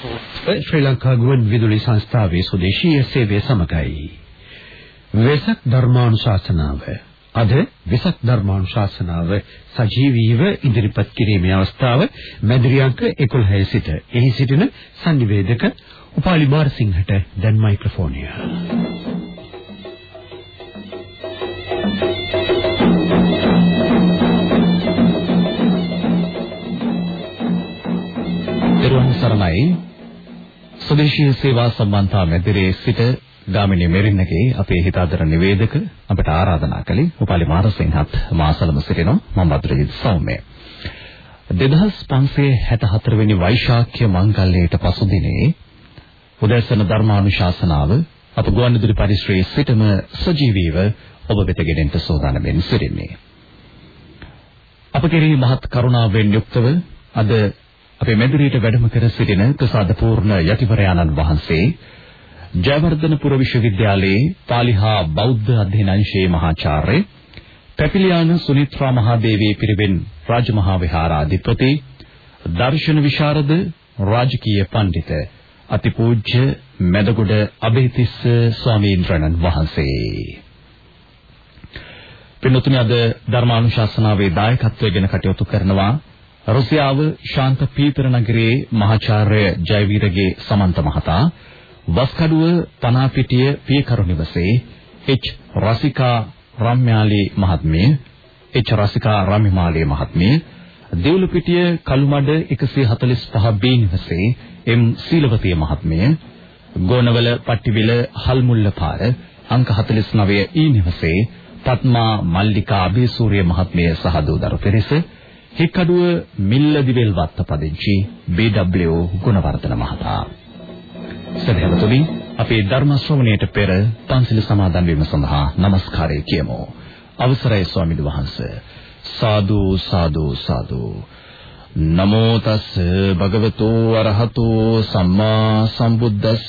ශ්‍රී ලංකා ගුවන් විදුලි සංස්ථාවේ සුදේශීය සේවය සමගයි. වෙසක් ධර්මානුශාසනාව අද වෙසක් ධර්මානුශාසනාව සජීවීව ඉදිරිපත් කිරීමේ අවස්ථාව මැදිරි අංක 11 සිට එහි සිටින සංනිවේදක උපාලි මාරසිංහට දැන් මයික්‍රොෆෝනය. දරුවන් සරණයි ස්වදේශීය සේවා සම්බන්ධතා මැදිරියේ සිට ගාමිණී මෙරින්නගේ අපේ හිතාදර නිවේදක අපට ආරාධනා කළේ උපාලි මාරසිංහත් මාසලම සිටිනවා මම වද්‍රජිත් සෞම්‍ය 2564 වෙනි වෛශාඛ්‍ය මංගල්‍යයට පසු දිනේ උදෑසන ධර්මානුශාසනාව අප ගුවන්විදුලි පරිශ්‍රයේ සිටම සජීවීව ඔබ වෙත ගෙනෙන්න සෝදානම්ෙන් සිටින්නේ. අප කෙරෙහි මහත් කරුණාවෙන් යුක්තව අද අපේ මැදිරියට වැඩම කර සිටින ප්‍රසාද පූර්ණ යතිවරයාණන් වහන්සේ ජයවර්ධනපුර විශ්වවිද්‍යාලයේ පාලි හා බෞද්ධ අධ්‍යයන අංශයේ මහාචාර්ය පැපිලියාන සුනිත්‍රා මහදේවී පිරිවෙන් රාජමහා විහාරාධිපති දර්ශන විශාරද රාජකීය පඬිත අතිපූජ්‍ය මෙදගොඩ අබේතිස්ස ස්වාමීන් වහන්සේ. පින්තුනි අද ධර්මානුශාසනාවේ දායකත්වයෙන් කටයුතු කරනවා රුසියාව ශාන්ත පීතර නගරයේ මහාචාර්ය ජයවීරගේ සමන්ත මහතා වස්කඩුව පනාපිටිය පියකරු නිවසේ එච් රසිකා රම්යාලි මහත්මිය එච් රසිකා රමිමාලි මහත්මිය දෙවුලපිටිය කළුමඩ 145 බී නිවසේ එම් සීලවතිය මහත්මිය ගෝනවල පට්ටිවිල හල්මුල්ල පාර අංක 49 e ඊ නිවසේ පත්මා මල්ලිකා අබේසූරිය මහත්මිය සහ දූ දරු පෙරෙස හික්කඩුව මිල්ලදිවෙල් වත්ත පදිංචි බී.ඩබ්ලිව් ගුණවර්ධන මහතා. සදහවතුනි අපේ ධර්ම ශ්‍රවණයට පෙර පන්සිල් සමාදන් වීම සඳහා নমස්කාරය කියමු. අවසරයි ස්වාමීන් වහන්සේ. සාදු සාදු සාදු. නමෝ තස් භගවතෝ අරහතෝ සම්මා සම්බුද්දස්ස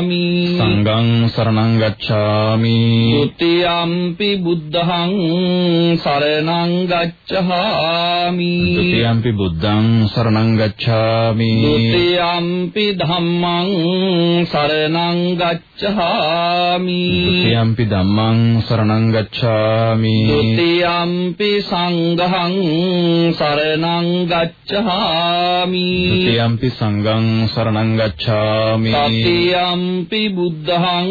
සංඝං සරණං ගච්ඡාමි ဒ ුතියම්පි බුද්ධං සරණං ගච්ඡාමි ဒ ුතියම්පි බුද්ධං සරණං ගච්ඡාමි ဒ ුතියම්පි ධම්මං සරණං ගච්ඡාමි ဒ ුතියම්පි ධම්මං සරණං ගච්ඡාමි ဒ ුතියම්පි සංඝං සරණං ගච්ඡාමි ဒ ුතියම්පි සංඝං සරණං ගච්ඡාමි සතියම්පි බුද්ධං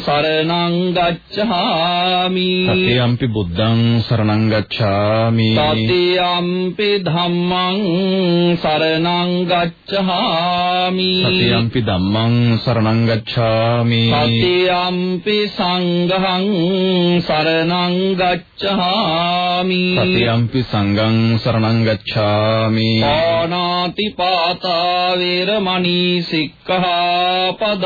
සරණං ගච්ඡාමි. සතියම්පි බුද්ධං සරණං ගච්ඡාමි. සතියම්පි ධම්මං සරණං ගච්ඡාමි. සතියම්පි ධම්මං සරණං ගච්ඡාමි. සතියම්පි සංඝං සරණං ගච්ඡාමි. සතියම්පි සංඝං සරණං ගච්ඡාමි. පාණාති පාතා වේරමණී සික්ඛාපදං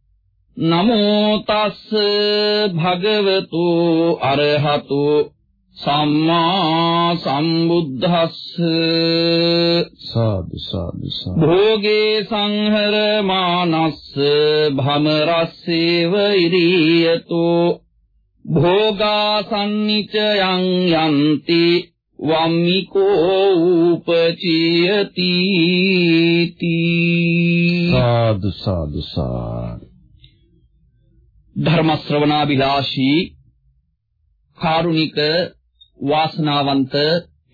නමෝ තස්ස භගවතු අරහතු සම්මා සම්බුද්දස්ස සාදු සාදු සාදු. භෝගේ සංහර මානස්ස භමරස්සේව ඉරියතෝ භෝගා සම්නිචයං යන්ති වම්මිකෝ උපචියති සාදු සාදු සාදු ධර්ම ශ්‍රවණාභිලාෂී කාරුණික වාසනාවන්ත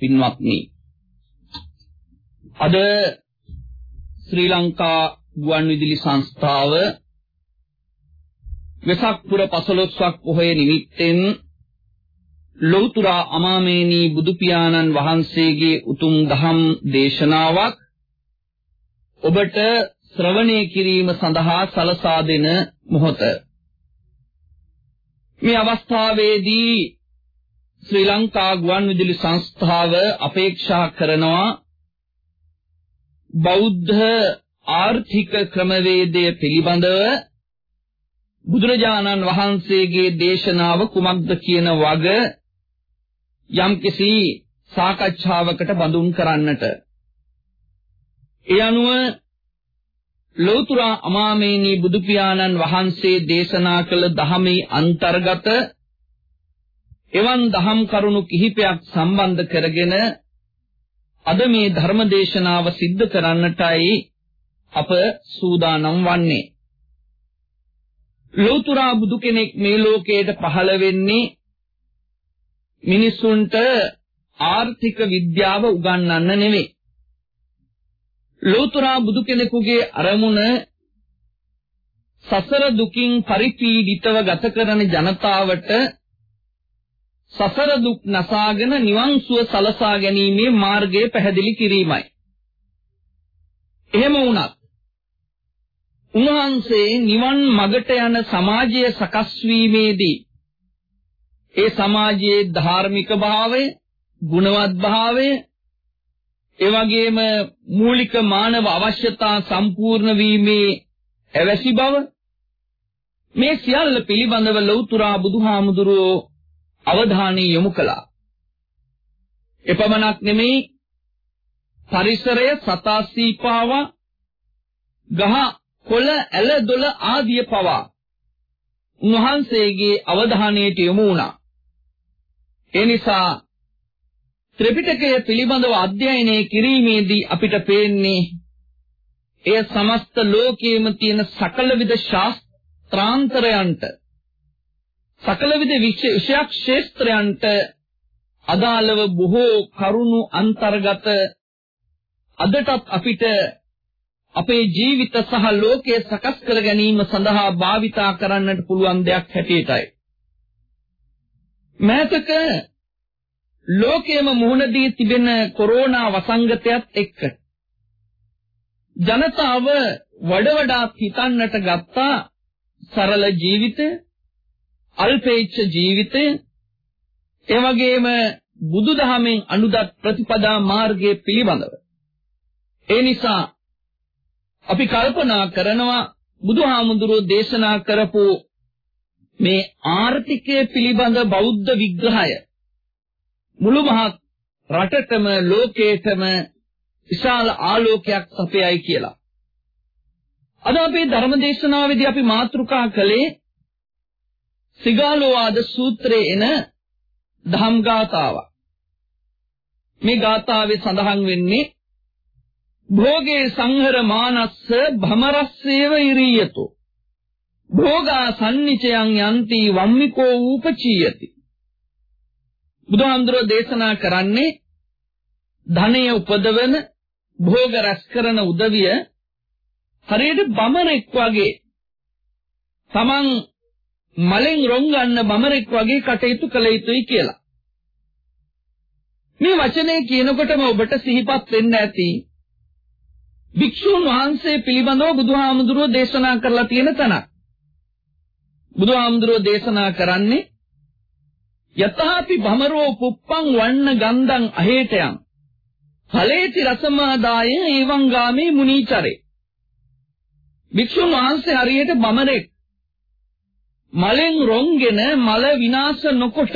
පින්වත්නි. අද ශ්‍රී ලංකා ගුවන්විදුලි සංස්ථාව වෙසක් පුර 15ක් පොහොය නිමිත්තෙන් ලෞතර අමාමේනී බුදු පියාණන් වහන්සේගේ උතුම් දහම් දේශනාවක් ඔබට ශ්‍රවණය කිරීම සඳහා සලසා දෙන මොහොත. මේ අවස්ථාවේදී ශ්‍රී ලංකා ගුවන්විදුලි සංස්ථාව අපේක්ෂා කරනවා බෞද්ධ ආර්ථික ක්‍රමවේදය පිළිබඳව බුදුරජාණන් වහන්සේගේ දේශනාව කුමක්ද කියන වග යම්කිසි සාකච්ඡාවකට බඳුන් කරන්නට. ඒ අනුව ලෞතර අමාමේනී බුදු පියාණන් වහන්සේ දේශනා කළ ධහමේ අන්තර්ගත එවන් දහම් කරුණු කිහිපයක් සම්බන්ධ කරගෙන අද මේ ධර්ම දේශනාව සිද්ධ කරන්නටයි අප සූදානම් වන්නේ. ලෞතර බුදු කෙනෙක් මේ ලෝකයට පහළ වෙන්නේ මිනිසුන්ට ආර්ථික විද්‍යාව උගන්වන්න නෙවෙයි. ලෝතර බුදු කෙනෙකුගේ අරමුණ සසර දුකින් පරිපීඩිතව ගත කරන ජනතාවට සසර දුක් නසාගෙන නිවන් සුව සලසා ගැනීමේ මාර්ගය පැහැදිලි කිරීමයි. එහෙම වුණත් උන්වහන්සේ නිවන් මගට යන සමාජය සකස් වීමේදී ඒ සමාජයේ ධාර්මික භාවය, ගුණවත් භාවය, ඒ වගේම මූලික මානව අවශ්‍යතා සම්පූර්ණ වීමේ ඇවැසි බව මේ සියල්ල පිළිබඳව ලෞතුරා බුදුහාමුදුරුවෝ අවධානය යොමු කළා. එපමණක් නෙමෙයි පරිසරය සතා සීපාවා ගහ කොළ ඇල දොළ ආදිය පවා උන්වහන්සේගේ අවධානයට යොමු වුණා. ඒ නිසා ත්‍රිපිටකය පිළිබඳව අධ්‍යයනය කිරීමේදී අපිට පේන්නේ එය සමස්ත ලෝකයේම තියෙන සකල විද ශාස්ත්‍රාන්තරයන්ට සකල විද විශේෂ ක්ෂේත්‍රයන්ට අදාළව බොහෝ කරුණු අන්තර්ගත අදටත් අපිට අපේ ජීවිත සහ ලෝකය සකස් කර ගැනීම සඳහා භාවිතා කරන්නට පුළුවන් දෙයක් හැටියටයි. මෑතක ලෝකයේම මුහුණ දී තිබෙන කොරෝනා වසංගතයත් එක්ක. ජනතාව වඩ වඩාත් හිතන්නට ගත්තා සරල ජීවිතය අල්පේච්ඡ ජීවිතය. ඒ වගේම බුදුදහමෙන් අනුදත් ප්‍රතිපදා මාර්ගයේ පිළිබඳව. ඒ නිසා අපි කල්පනා කරනවා බුදුහාමුදුරුවෝ දේශනා කරපු මේ ආර්ථිකය පිළිබඳ බෞද්ධ විග්‍රහය මුළු මහත් රටටම ලෝකේටම විශාල ආලෝකයක් සපයයි කියලා. අද අපේ ධර්ම දේශනාවේදී අපි මාතෘකා කළේ සිගාලෝවාද සූත්‍රයේ එන ධම් ගාතාවක්. මේ ගාතාවේ සඳහන් වෙන්නේ භෝගේ සංහර මානස්ස භමරස්සේව ඉරියතෝ භෝගා සම්නිචයන් යන්ති වම්මිකෝ ූපචීයති බුදුහාමුදුරෝ දේශනා කරන්නේ ධනය උපදවන භෝග රැස් කරන උදවිය හරියට බමරෙක් වගේ තමන් මලෙන් රොන් ගන්න බමරෙක් වගේ කටයුතු කළ යුතුයි කියලා. මේ වචනේ කියනකොටම ඔබට සිහිපත් වෙන්න ඇති භික්ෂුන් වහන්සේ පිළිබඳව බුදුහාමුදුරුවෝ දේශනා කරලා තියෙන තැනක්. බුදුහාමුදුරුවෝ දේශනා කරන්නේ යතහාපි භමරෝ පුප්පං වන්න ගන්ධං අහේතයන් ඵලේති රසමාදාය එවං ගාමේ මුනීචරේ. භික්ෂුන් වහන්සේ හරියට බමරෙක් මලෙන් රොන්ගෙන මල විනාශ නොකොට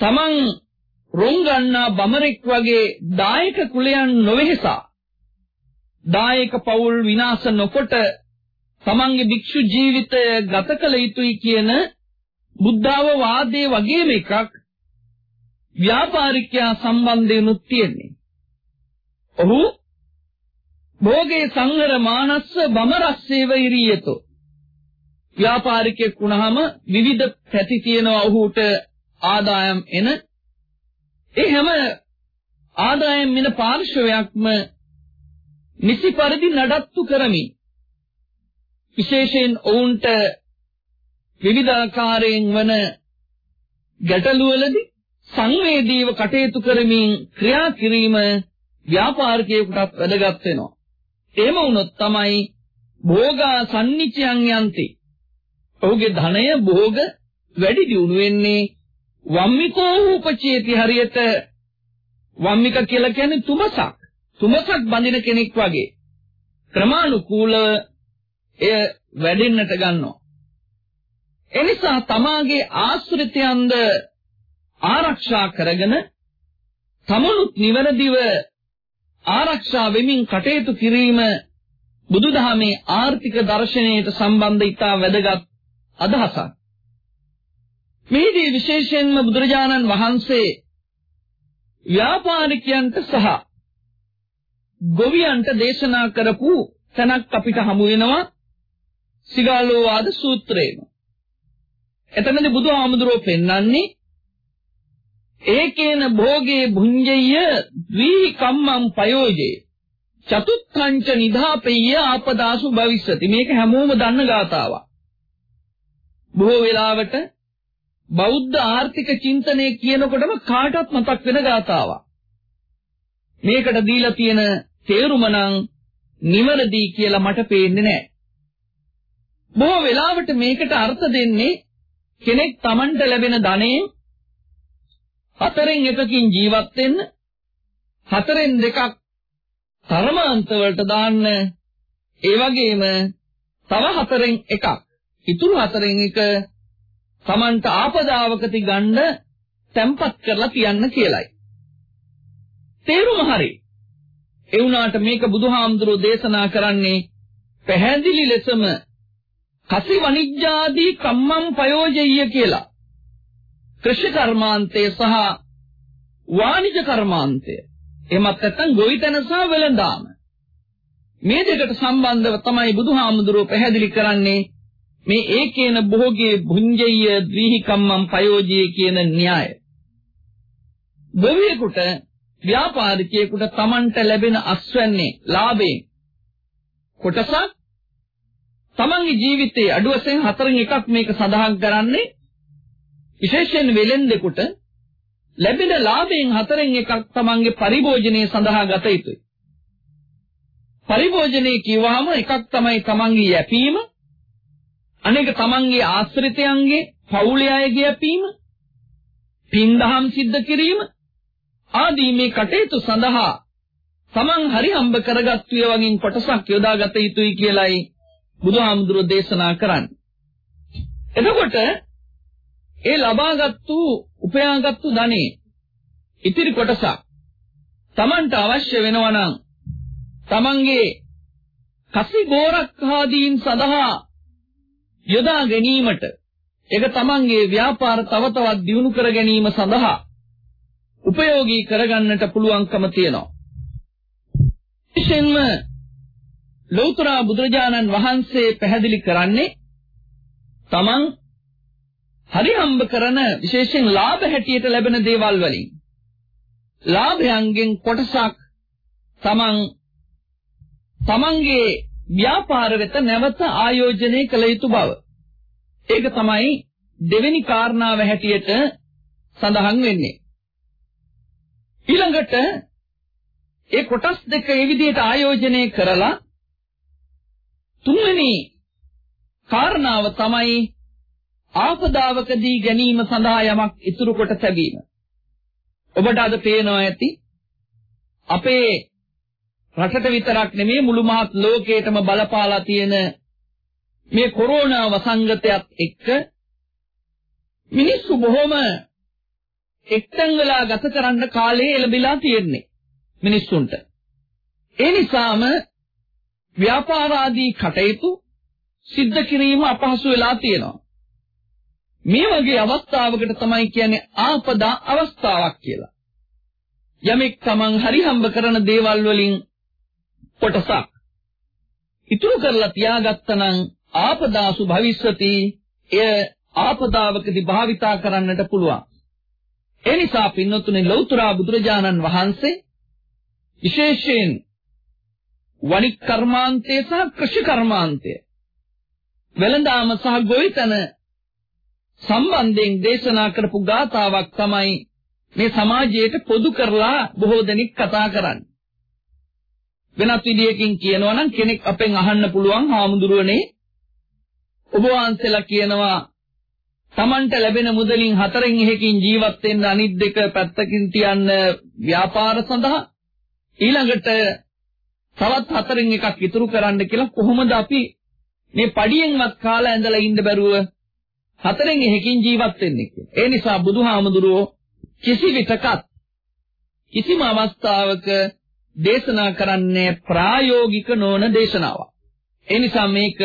තමන් රොන් ගන්නා බමරෙක් වගේ දායක කුලයන් නොවෙහසා දායක පවුල් විනාශ නොකොට තමන්ගේ භික්ෂු ජීවිතය ගත කළ යුතුයි කියන බුද්ධාව වාදයේ වගේම එකක් ව්‍යාපාරිකයා සම්බන්ධයෙන්ුත් තියෙන්නේ. ඔහු භෝගේ සංහර මානස්ස බමරස්සේව ඉරියතෝ ව්‍යාපාරිකයෙක් වුණාම විවිධ පැති තියෙනවා ඔහුට ආදායම් එන ඒ හැම ආදායම් වෙන පාර්ශවයක්ම නිසි පරිදි නඩත්තු කරමින් විශේෂයෙන් ඔවුන්ට විවිධාකාරයෙන් වන ගැටලුවලදී සංවේදීව කටයුතු කරමින් ක්‍රියා කිරීම ව්‍යාපාරිකයෙකුට වැදගත් වෙනවා. එහෙම වුණොත් තමයි භෝගා සම්නිච්ඡයන් යන්ති. ඔහුගේ ධනය භෝග වැඩි දියුණු වෙන්නේ වම්මිකෝ උපචේති හරියට වම්මික කියලා කියන්නේ තුමසක්. තුමසක් බඳින කෙනෙක් වගේ. ක්‍රමානුකූලව එය වැඩෙන්නට ගන්නවා. එනිසා තමාගේ ආශ්‍රිතයන්ද ආරක්ෂා කරගෙන තමනුත් නිවැරදිව ආරක්ෂා වෙමින් කටයුතු කිරීම බුදුදහමේ ආර්ථික දර්ශනයට සම්බන්ධ ඉතා වැදගත් අදහසක්. මේදී විශේෂයෙන්ම බුදුරජාණන් වහන්සේ ව්‍යාපාරිකයන්ට සහ ගොවියන්ට දේශනා කරපු තැනක් අපිට හමු වෙනවා සිගාලෝවාද සූත්‍රයේම. එතනදී බුදුහාමුදුරුවෝ පෙන්වන්නේ ඒකේන භෝගේ භුඤ්ජය ද්වි කම්මං පයෝජේ. චතුත්ථංච නිධාපෙය්‍ය ආපදාසු භවිස්සති. මේක හැමෝම දන්න ගාතාවක්. බොහෝ වෙලාවට බෞද්ධ ආර්ථික චින්තනය කියනකොටම කාටවත් මතක් වෙන ගාතාවක්. මේකට දීලා තියෙන තේරුම නම් නිවැරදි කියලා මට පේන්නේ නැහැ. බොහෝ වෙලාවට මේකට අර්ථ දෙන්නේ කෙනෙක් Tamanට ලැබෙන ධනෙන් හතරෙන් එකකින් ජීවත් වෙන්න හතරෙන් දෙකක් තරමාන්ත වලට දාන්න. ඒ වගේම තව හතරෙන් එකක්. ඉතුරු හතරෙන් එක Tamanට ආපදාවකති ගන්න තැම්පත් කරලා තියන්න කියලයි. තේරුම හරි. ඒ වුණාට මේක බුදුහාමුදුරෝ දේශනා කරන්නේ පැහැදිලි ලෙසම කසි වනිජ්ජාදී කම්මං පයෝජෙය්‍ය කියලා. කෘෂි කර්මාන්තය සහ වාණිජ කර්මාන්තය. එමත් නැත්නම් ගොවිතැන සහ වෙළඳාම. මේ දෙකට සම්බන්ධව තමයි බුදුහාමුදුරුව පැහැදිලි කරන්නේ මේ ඒකේන භෝගේ භුඤ්ජය ද්විහි කම්මං පයෝජිය කියන න්‍යාය. ගොවියෙකුට ව්‍යාපාරිකයෙකුට Tamanට ලැබෙන අස්වැන්නේ ලාභයෙන් කොටසක් තමන්ගේ ජීවිතයේ අඩු වශයෙන් හතරෙන් එකක් මේක සඳහන් කරන්නේ විශේෂයෙන් වෙලෙන්දෙකුට ලැබෙන ලාභයෙන් හතරෙන් එකක් තමන්ගේ පරිභෝජනයේ සඳහා ගත යුතුයි. පරිභෝජනයේ කියවහම එකක් තමයි තමන්ගේ යැපීම අනෙක තමන්ගේ ආශ්‍රිතයන්ගේ පවුලේ අයගේ යැපීම පින්දහම් සිද්ධ කිරීම ආදී මේ කටයුතු සඳහා තමන් හරි හම්බ කරගත්තු ඒවායින් කොටසක් යොදාගත යුතුයි කියලයි බුදුහාමුදුරුවෝ දේශනා කරන්නේ. එතකොට ඒ ලබාගත්තු උපයාගත්තු ධනෙ ඉතිරි කොටසක් Tamanට අවශ්‍ය වෙනවා නම් Tamanගේ කසි ගෝරක් ආදීන් සඳහා යොදා ගැනීමට ඒක Tamanගේ ව්‍යාපාර තව තවත් දියුණු කර ගැනීම සඳහා උපයෝගී කරගන්නට පුළුවන්කම තියෙනවා. විශේෂයෙන්ම ලෞතර බුදුරජාණන් වහන්සේ පැහැදිලි කරන්නේ තමන් හරි හම්බ කරන විශේෂයෙන් ලාභ හැටියට ලැබෙන දේවල් වලින් ලාභයන්ගෙන් කොටසක් තමන් තමන්ගේ ව්‍යාපාර වෙත නැවත ආයෝජනය කළ යුතු බව. ඒක තමයි දෙවෙනි කාරණාව හැටියට සඳහන් වෙන්නේ. ඊළඟට ඒ කොටස් දෙක ඒ විදිහට ආයෝජනය කරලා තුන්වෙනි කාරණාව තමයි ආපදාවකදී ගැනීම සඳහා යමක් ඉතුරු කොට තැබීම. ඔබට අද පේනවා ඇති අපේ රටට විතරක් නෙමෙයි මුළු මහත් ලෝකයටම බලපාලා තියෙන මේ කොරෝනා වසංගතයත් එක්ක මිනිස්සු බොහොම එක්තැන් වෙලා ගත කරන්න කාලේ එළඹිලා තියෙන්නේ මිනිස්සුන්ට. ඒ නිසාම ව්‍යාපාර ආදී කටයුතු සිද්ධ කිරීම අපහසු වෙලා තියෙනවා. මේ වගේ අවස්ථාවකට තමයි කියන්නේ ආපදා අවස්ථාවක් කියලා. යමෙක් තමන් හරි හම්බ කරන දේවල් වලින් කොටසක් ඉතුරු කරලා තියාගත්තනම් ආපදාසු භවිෂ්‍යති එය ආපදාවකදී භාවිතා කරන්නට පුළුවන්. ඒ නිසා පින්නතුනේ ලෞතර බුදුරජාණන් වහන්සේ විශේෂයෙන් වණික් කර්මාන්තය සහ කෘෂි කර්මාන්තය වෙළඳාම සහ ගොවිතැන සම්බන්ධයෙන් දේශනා කරපු ගාතාවක් තමයි මේ සමාජයට පොදු කරලා බොහෝ දෙනෙක් කතා කරන්නේ. වෙනත් විදියකින් කියනවා නම් කෙනෙක් අපෙන් අහන්න පුළුවන් හාමුදුරුවනේ ඔබ වහන්සේලා කියනවා Tamanට ලැබෙන මුදලින් හතරෙන් එකකින් ජීවත් වෙන්න අනිත් දෙක පැත්තකින් තියන්න ව්‍යාපාර සඳහා ඊළඟට තවත් හතරෙන් එකක් ඉතුරු කරන්න කියලා කොහොමද අපි මේ පඩියෙන්වත් කාලා ඇඳලා ඉන්න බැරුව හතරෙන් එකකින් ජීවත් වෙන්නේ කියලා. ඒ නිසා බුදුහාමුදුරුවෝ කිසි විටකත් කිසිම අවස්ථාවක දේශනා කරන්නේ ප්‍රායෝගික නොවන දේශනාවක්. ඒ නිසා මේක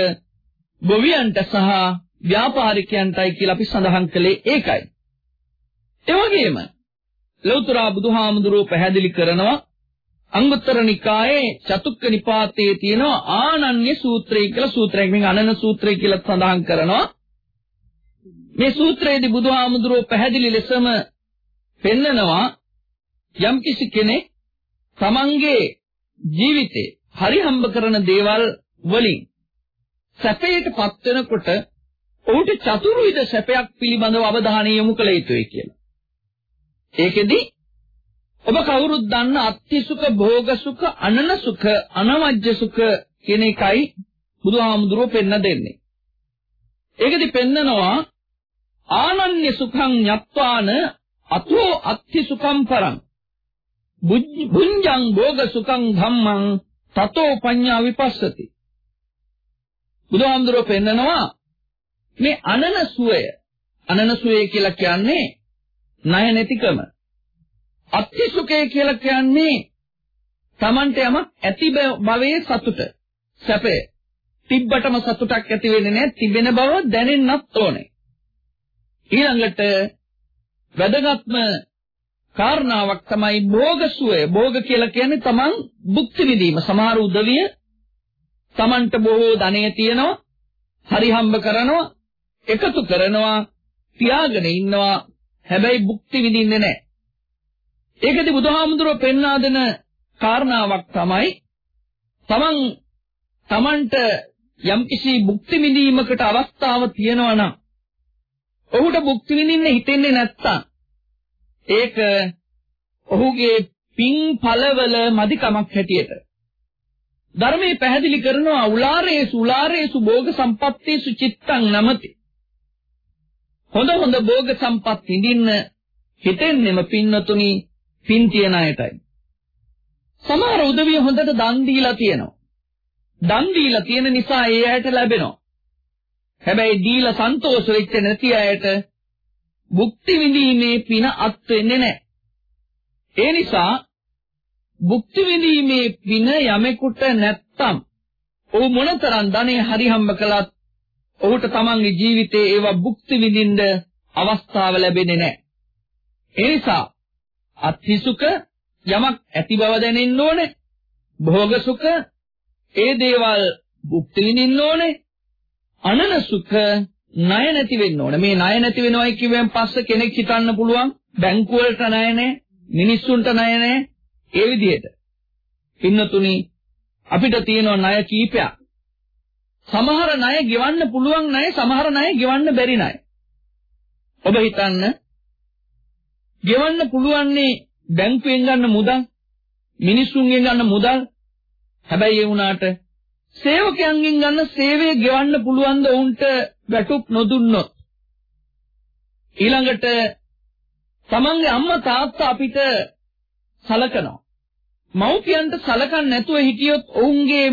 ගොවියන්ට සහ ව්‍යාපාරිකයන්ටයි කියලා අපි සඳහන් කළේ ඒකයි. ඒ වගේම ලෞතර බුදුහාමුදුරුවෝ පැහැදිලි කරනවා අංගුත්තර නිකායේ චතුක්ක නිපාතයේ තියෙනවා ආනන්‍ය සූත්‍රය කියලා සූත්‍රයක්. මේක අනන සූත්‍රය කියලා සඳහන් කරනවා. මේ සූත්‍රයේදී බුදුහාමුදුරුවෝ පැහැදිලි ලෙසම පෙන්නනවා යම්කිසි කෙනෙක් තමන්ගේ ජීවිතේ හරි හම්බ කරන දේවල් වලින් සැපයටපත් වෙනකොට ඔහුට චතුර්විධ සැපයක් පිළිබඳව අවධානය යොමු කළ යුතුයි කියලා. ඒකෙදි ඔබ කවුරුත් දන්න අත්ති සුඛ, භෝග සුඛ, අනන සුඛ, අනවජ්‍ය සුඛ කියන එකයි බුදුහාමුදුරුවෝ පෙන්න දෙන්නේ. ඒකෙදි පෙන්නනවා ආනන්‍ය සුඛං ඤත්වාන අතෝ අත්ති සුඛං පරං. බුඤ්ජං භෝග සුඛං ධම්මං තතෝ පඤ්ඤා විපස්සති. බුදුහාමුදුරුවෝ පෙන්නනවා මේ අනන සුවය අනන සුවය කියලා කියන්නේ ණය නැතිකම. අත්ති සුඛය කියලා කියන්නේ Tamante යමක් ඇති භවයේ සතුට සැපය තිබ්බටම සතුටක් ඇති වෙන්නේ නැහැ තිබෙන බව දැනෙන්නත් ඕනේ ඊළඟට වැදගත්ම කාරණාවක් තමයි භෝග සුවය. භෝග කියලා කියන්නේ තමන් භුක්ති විඳීම. සමහර උදවිය තමන්ට බොහෝ ධනය තියෙනවා, හරි හම්බ කරනවා, එකතු කරනවා, තියාගෙන ඉන්නවා. හැබැයි භුක්ති විඳින්නේ නැහැ. ඒකදී බුදුහාමුදුරුවෝ පෙන්වා දෙන කාරණාවක් තමයි තමන් තමන්ට යම්කිසි භුක්ති විඳීමකට අවස්ථාව තියෙනවා නම් ඔහුට භුක්ති විඳින්න හිතෙන්නේ නැත්තම් ඒක ඔහුගේ පින් ඵලවල මදිකමක් හැටියට. ධර්මයේ පැහැදිලි කරනවා උලාරේසු උලාරේසු භෝග සම්පත්තේසු චිත්තං නමති. හොඳ හොඳ භෝග සම්පත් විඳින්න හිතෙන්නෙම පින්නතුනි පින් තියන අයටයි සමහර උදවිය හොඳට දන් දීලා තියෙනවා දන් දීලා තියෙන නිසා ඒ ඇයට ලැබෙනවා හැබැයි දීලා සන්තෝෂ වෙච්ච නැති අයට භුක්ති විඳීමේ පින අත් වෙන්නේ නැහැ. ඒ නිසා භුක්ති විඳීමේ පින යමෙකුට නැත්තම් ඔහු මොනතරම් ධනෙ හරි හම්බ කළත් ඔහුට තමන්ගේ ජීවිතයේ ඒවා භුක්ති විඳින්න අවස්ථාව ලැබෙන්නේ නැහැ. ඒ නිසා අත්හිසුක යමක් ඇති බව දැනෙන්න ඕනේ. භෝග සුඛ ඒ දේවල් භුක්ති විඳින්න ඕනේ. අනන සුඛ ණය නැති වෙන්න ඕන. මේ ණය නැති වෙනවයි කියවෙන් පස්සේ කෙනෙක් හිතන්න පුළුවන් බැංකු වලට ණය නැහැ, මිනිස්සුන්ට ණය නැහැ. ඒ විදිහට. පින්නතුනි අපිට තියෙන ණය කීපයක්. සමහර ණය ගෙවන්න පුළුවන් ණය, සමහර ණය ගෙවන්න බැරි ණය. ඔබ හිතන්න ගෙවන්න පුළුවන්නේ බැංකුවෙන් ගන්න මුදල්, මිනිස්සුන්ගෙන් ගන්න මුදල්. හැබැයි ඒ වුණාට සේවකයන්ගෙන් ගන්න සේවය ගෙවන්න පුළුවන් ද උන්ට වැටුප් නොදුන්නොත්? ඊළඟට තමන්ගේ අම්මා තාත්තා අපිට සලකනවා. මව්පියන්ට සලකන්නේ නැතුව හිටියොත් ඔවුන්ගේ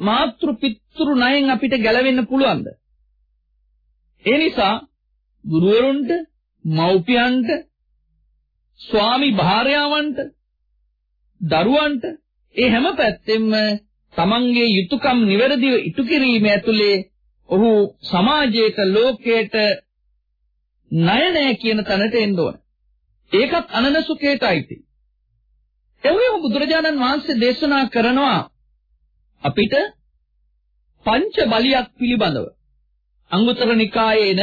මාතෘ පිතෘ ණයෙන් අපිට ගැලවෙන්න පුළුවන්ද? ඒ නිසා ගුරුවරුන්ට මව්පියන්ට ස්වාමි භාර්යාවන්ට දරුවන්ට ඒ හැම පැත්තෙම තමන්ගේ යුතුයකම් නිවැරදිව ඉටු කිරීම ඇතුලේ ඔහු සමාජයට ලෝකයට ණය නැහැ කියන තැනට එන්න ඕන. ඒකත් අනනසුකේට අයිති. එවැනිම බුදුරජාණන් වහන්සේ දේශනා කරනවා අපිට පංච බලියක් පිළිබඳව. අංගුත්තර නිකායේන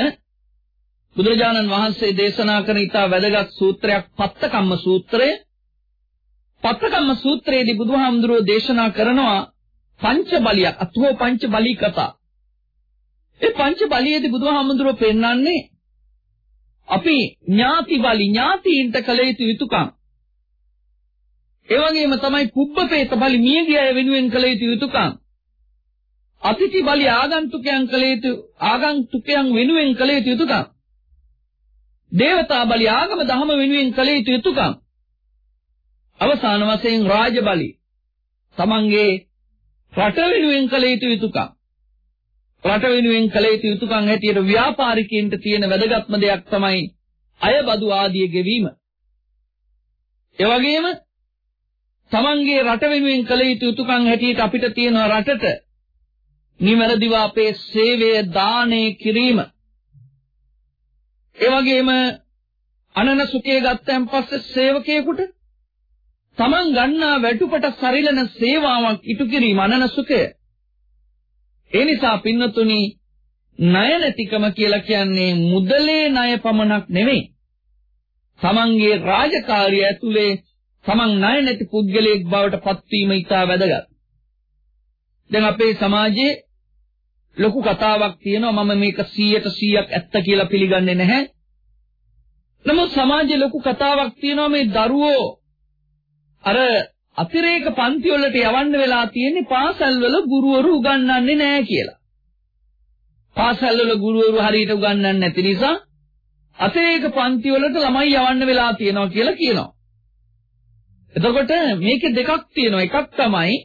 බුදුරජාණන් වහන්සේ දේශනා කරන ඉතා වැදගත් සූත්‍රයක් පත්තකම්ම සූත්‍රය. පත්තකම්ම සූත්‍රයේදී බුදුහාමුදුරුවෝ දේශනා කරනවා පංච බලියක් අතෝ පංච බලී කතා. ඒ පංච බලියේදී බුදුහාමුදුරුවෝ පෙන්වන්නේ අපි ඥාති බලි ඥාතියින්ට කළ යුතු යුතුයකම්. ඒ වගේම තමයි පුබ්බපේත බලි මියගිය අය වෙනුවෙන් කළ යුතු යුතුයකම්. අතිಥි බලි ආගන්තුකයන් කළ යුතු ආගන්තුකයන් වෙනුවෙන් කළ යුතු යුතුයකම්. දේවතා බලි ආගම දහම වෙනුවෙන් කළ යුතු යුතුයකම්. අවසාන වශයෙන් රාජ බලි තමන්ගේ රට වෙනුවෙන් කළ යුතු යුතුයකම්. රට වෙනුවෙන් කළ යුතු යුතුයකම් හැටියට ව්‍යාපාරිකයින්ට තියෙන වැදගත්ම දෙයක් තමයි අයබදු ආදිය ගෙවීම. ඒ වගේම තමන්ගේ රට වෙනුවෙන් කළ යුතු යුතුයකම් හැටියට අපිට තියෙන රටට නිවැරදිව අපේ සේවය දානය කිරීම. ඒ වගේම අනන සුඛය ගත්තන් පස්සේ සේවකයෙකුට තමන් ගන්නා වැටුපට සරිලන සේවාවක් ඉටු කිරීම අනන සුඛය. ඒ නිසා පින්නතුනි ණය නැතිකම කියලා කියන්නේ මුදලේ ණය පමණක් නෙවෙයි. තමන්ගේ රාජකාරිය ඇතුලේ තමන් ණය නැති පුද්ගලයෙක් බවට පත්වීම ඉතා වැදගත්. දැන් අපේ සමාජයේ ලොකු කතාවක් තියෙනවා මම මේක 100ට 100ක් ඇත්ත කියලා පිළිගන්නේ නැහැ. නමුත් සමාජයේ ලොකු කතාවක් තියෙනවා මේ දරුවෝ අර අතිරේක පන්ති වලට යවන්න වෙලා තියෙන්නේ පාසල් වල ගුරුවරු උගන්වන්නේ නැහැ කියලා. පාසල් වල ගුරුවරු හරියට උගන්වන්නේ නැති නිසා අතිරේක පන්ති වලට ළමයි යවන්න වෙලා තියෙනවා කියලා කියනවා. එතකොට මේකේ දෙකක් තියෙනවා. එකක් තමයි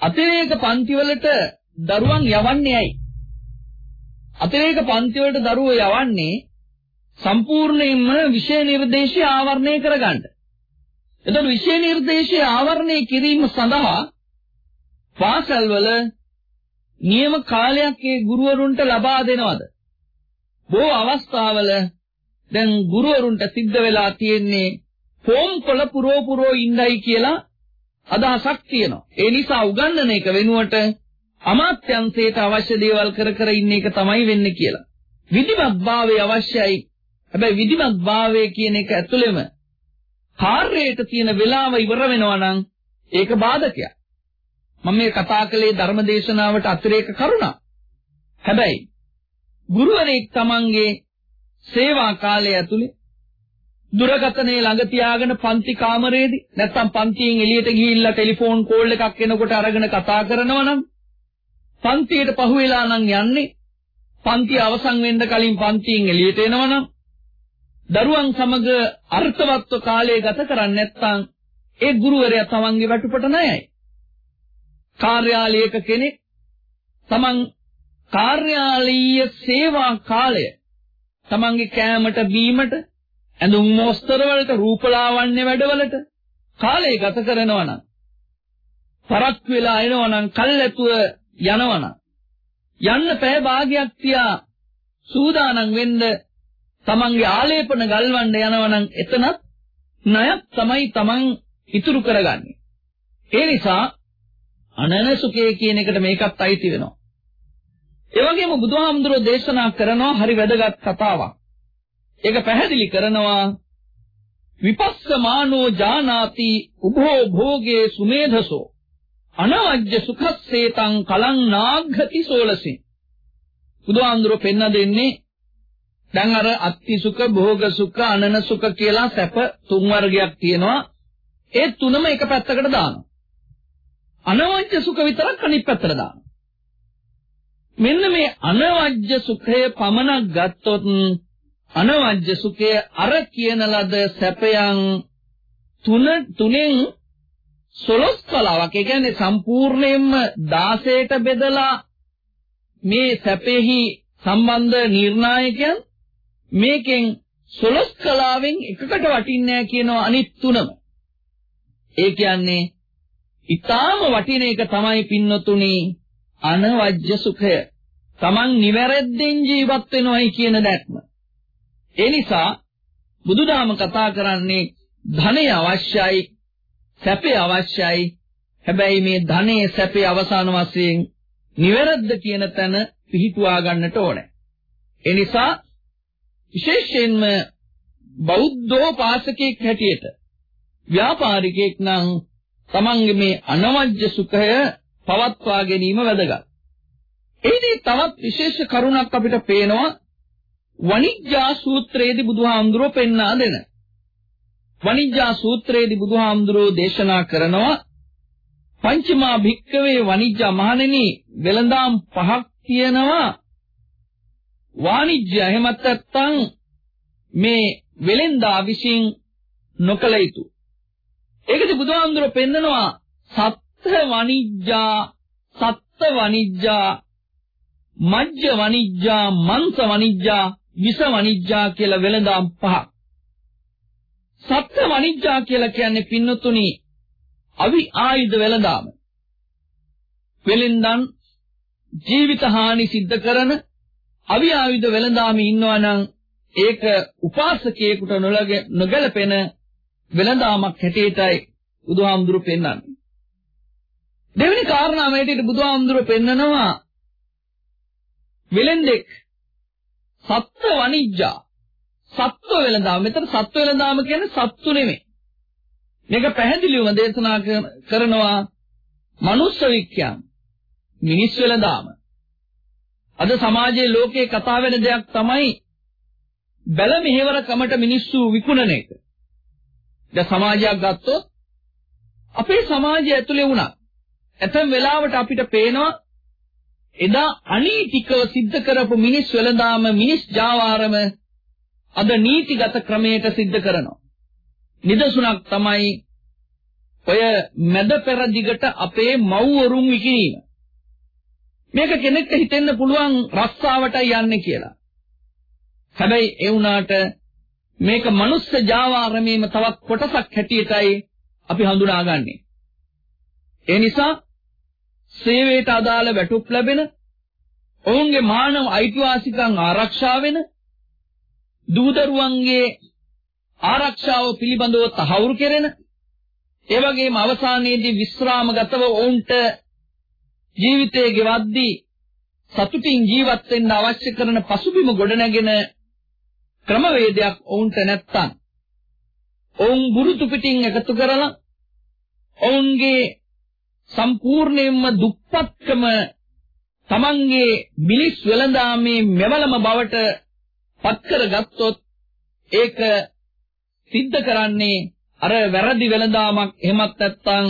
අතිරේක පන්ති වලට දරුවන් යවන්නේ ඇයි? අතිරේක පන්ති වලට දරුවෝ යවන්නේ සම්පූර්ණයෙන්ම විෂය නිර්දේශය ආවරණය කරගන්න. එතකොට විෂය නිර්දේශය ආවරණය කිරීම සඳහා පාසල් වල නියම කාලයක් ඒ ගුරුවරුන්ට ලබා දෙනවද? බොහෝ අවස්ථාවල දැන් ගුරුවරුන්ට සිද්ධ වෙලා තියෙන්නේ ෆෝම් කොළ පුරෝ පුරෝ ඉඳයි කියලා අදහසක් තියෙනවා. ඒ නිසා උගන්වන එක වෙනුවට අමාත්‍යංශයට අවශ්‍ය දේවල් කර කර ඉන්න එක තමයි වෙන්නේ කියලා. විධිමත්භාවය අවශ්‍යයි. හැබැයි විධිමත්භාවය කියන එක ඇතුළෙම කාර්යයට තියෙන වෙලාව ඉවර වෙනවා නම් ඒක බාධකයක්. මම මේ කතා කළේ ධර්මදේශනාවට අතිරේක කරුණා. හැබැයි ගුරුවරයෙක් තමන්ගේ සේවා කාලය ඇතුලේ දුරකථනයේ ළඟ තියාගෙන පන්ති කාමරයේදී නැත්නම් පන්තියෙන් එළියට ගිහිල්ලා ටෙලිෆෝන් කෝල් එකක් එනකොට අරගෙන කතා කරනවා නම් පන්තියට පහුවෙලා නම් යන්නේ පන්ති අවසන් වෙන්න කලින් පන්තියෙන් එළියට එනවනම් දරුවන් සමග අර්ථවත්ව කාලය ගත කරන්නේ නැත්නම් ඒ ගුරුවරයා තමන්ගේ වැටුපට ණයයි. කාර්යාලයක කෙනෙක් තමන් කාර්යාලීය සේවා කාලය තමන්ගේ කෑමට බීමට ඇඳුම් මොස්තර වලට රූපලාවන්‍ය වැඩවලට කාලය ගත කරනවා නම් පරක් වෙලා එනවා නම් කල්ැතුව යනවා නම් යන්න පැය භාගයක් තියා සූදානම් වෙන්න තමන්ගේ ආලේපන ගල්වන්න යනවනම් එතනත් ණයක් තමයි තමන් ඉතුරු කරගන්නේ. ඒ නිසා අනනසුකේ කියන එකට මේකත් අයිති වෙනවා. ඒ වගේම බුදුහාමුදුරෝ දේශනා කරනවා හරි වැදගත් කතාවක්. ඒක පැහැදිලි කරනවා විපස්සමානෝ ජානාති උභෝ භෝගේ සුමේධසෝ අනවජ්‍ය සුඛස්සේතං කලං නාග්ගති සෝලසින්. බුදුහාමුදුරෝ පෙන්න දෙන්නේ දැන් අර අත්ති සුඛ භෝග සුඛ අනන සුඛ කියලා සැප තුන් වර්ගයක් තියෙනවා. ඒ තුනම එක පැත්තකට දානවා. අනවජ්‍ය සුඛ විතරක් අනිත් පැත්තට දානවා. මෙන්න මේ අනවජ්‍ය සුඛය පමණක් ගත්තොත් අනවජ්‍ය සුඛය අර කියන ලද සැපයන් තුන තුනෙන් සොළොස් කලාවක්. ඒ කියන්නේ සම්පූර්ණයෙන්ම 16ට බෙදලා මේ සැපෙහි සම්බන්ධ නිර්ණායකයන් මේකෙන් සොළොස් කලාවෙන් එකකට වටින්නේ නැහැ කියනවා අනිත් තුනම. ඒ කියන්නේ ඊටාම වටින එක තමයි පින්නතුණි අනවජ්‍ය සුඛය. Taman නිවැරද්දෙන් ජීවත් වෙනවයි කියන දැක්ම. ඒ නිසා බුදුදහම කතා කරන්නේ ධනය අවශ්‍යයි සැපේ අවශ්‍යයි හැබැයි මේ ධනයේ සැපේ අවසාන වශයෙන් නිවැරද්ද කියන තැන පිහිටුවා ගන්නට ඕනේ ඒ නිසා විශේෂයෙන්ම බෞද්ධෝ පාසකෙක් හැටියට ව්‍යාපාරිකයෙක් නම් තමන්ගේ මේ අනවජ්‍ය සුඛය පවත්වා ගැනීම වැදගත්. එහිදී තවත් විශේෂ කරුණක් අපිට පේනවා වණිජ්ජා සූත්‍රයේදී බුදුහාමුදුරුවෝ පෙන්වා දෙන. වණිජ්ජා සූත්‍රයේදී බුදුහාමුදුරුවෝ දේශනා කරනවා පංචමා භික්කවේ වණිජ්ජා මහණෙනි වෙළඳාම් පහක් තියෙනවා වාණිජ්‍ය එහෙමත් නැත්නම් මේ වෙලෙන්දා විසින් නොකල යුතු. ඒකද බුදුහාමුදුරුවෝ පෙන්නනවා සත්ත්‍ය වණිජ්ජා සත්ත්‍ය වණිජ්ජා මජ්ජ වණිජ්ජා මංස වණිජ්ජා විස වණිජ්ජා කියලා වෙළඳාම් පහ. සත්ත්‍ය වණිජ්ජා කියලා කියන්නේ පින්නතුනි අවි ආයුධ වෙළඳාම. වෙලින්දන් ජීවිත හානි සිද්ධ කරන අවි ආයුධ වෙළඳාමේ ඉන්නවා නම් ඒක උපාසකයෙකුට නොගැලපෙන වෙළඳාමක් හැටියටයි බුදුහාමුදුරු පෙන්වන්නේ. දෙවෙනි කාරණාව හැටියට බුදුහාමුදුරු පෙන්නනවා වෙලෙන්දෙක් සත්ත්ව වණිජ්ජා සත්ත්ව වෙළඳාම. මෙතන සත්ත්ව වෙළඳාම කියන්නේ සත්තු නෙමෙයි. මේක පැහැදිලිවම දේශනා කරනවා මනුස්ස වික්‍යාම මිනිස් වෙළඳාම. අද සමාජයේ ලෝකේ කතා වෙන දෙයක් තමයි බැල මෙහෙවර කමට මිනිස්සු විකුණන එක. දැන් සමාජයක් ගත්තොත් අපේ සමාජය ඇතුලේ වුණා. ඇතැම් වෙලාවට අපිට පේනවා එදා අනීතිකව සිද්ධ කරපු මිනිස් වෙළඳාම මිනිස් ජාවාරම අද නීතිගත ක්‍රමයට සිද්ධ කරනවා. නිදසුණක් තමයි ඔය මැද පෙර දිගට අපේ මව්වරුන් විකිනීම. මේක කෙනෙක්ට හිතෙන්න පුළුවන් රස්සාවටයි යන්නේ කියලා. හැබැයි ඒ වුණාට මේක මනුස්ස ජාවාරමේම තවත් කොටසක් හැටියටයි අපි හඳුනාගන්නේ. ඒ නිසා සේවයට අදාළ වැටුප් ලැබෙන ඔවුන්ගේ මානව අයිතිවාසිකම් ආරක්ෂා වෙන දූදරුවන්ගේ ආරක්ෂාව පිළිබඳව තහවුරු කෙරෙන ඒ වගේම අවසානයේදී විස්රාමගතව ඔවුන්ට ජීවිතයේ ගෙවද්දී සතුටින් ජීවත් වෙන්න අවශ්‍ය කරන පසුබිම ගොඩනැගෙන ක්‍රමවේදයක් ඔවුන්ට නැත්තම්. ඔවුන් බුරුතු පිටින් එකතු කරලා ඔවුන්ගේ සම්පූර්ණයෙන්ම දුප්පත්කම තමන්ගේ මිනිස් වෙළඳාමේ මෙවලම බවට පත් කරගත්තොත් ඒක සිද්ධ කරන්නේ අර වැරදි වෙළඳාමක් එහෙමත් නැත්නම්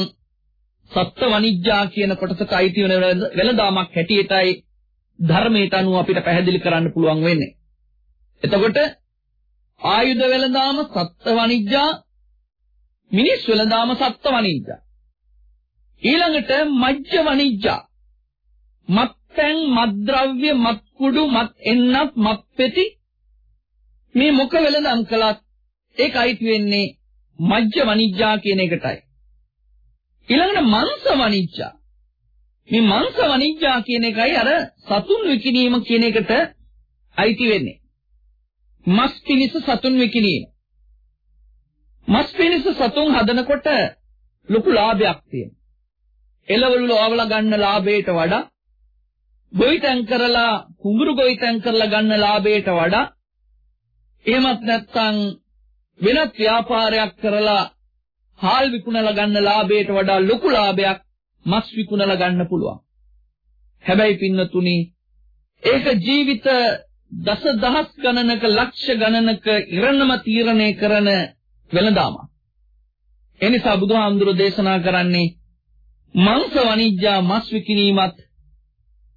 සත්ත්ව වනිජ්ජා කියන කොටසට අයිති වෙන වෙළඳාමක් හැටියටයි ධර්මයට අනුව අපිට පැහැදිලි කරන්න පුළුවන් වෙන්නේ. එතකොට ආයුධ වෙළඳාම සත්ත්ව වනිජ්ජා මිනිස් වෙළඳාම සත්ත්ව වනිජ්ජා ඊළඟට මජ්ජ වනිජ්ජා මත්පැන් මත්ද්‍රව්‍ය මත්කුඩු මත් එන්නත් මත්පෙති මේ මොක වෙළඳම් කළත් ඒක අයිති වෙන්නේ මජ්ජ වනිජ්ජා කියන එකටයි. ඊළඟට මංස වනිජ්ජා. මේ මංස වනිජ්ජා කියන එකයි අර සතුන් විකිණීම කියන එකට අයිති වෙන්නේ. මස් පිනිස සතුන් විකිණීම. මස් පිනිස සතුන් හදනකොට ලොකු ලාභයක් තියෙනවා. එළවලු අවල ගන්න ලාභයට වඩා ගොවිතැන් කරලා කුඹුරු ගොවිතැන් කරලා ගන්න ලාභයට වඩා එහෙමත් නැත්නම් වෙනත් ව්‍යාපාරයක් කරලා හාල් විකුණලා ගන්න ලාභයට වඩා ලොකු ලාභයක් මස් විකුණලා ගන්න පුළුවන්. හැබැයි පින්නතුනි ඒක ජීවිත දස දහස් ගණනක ලක්ෂ ගණනක ඉරණම තීරණය කරන වෙළඳාමක්. එනිසා බුදුහාමුදුරෝ දේශනා කරන්නේ මාංශ වනිජ්ජා මස් විකිණීමත්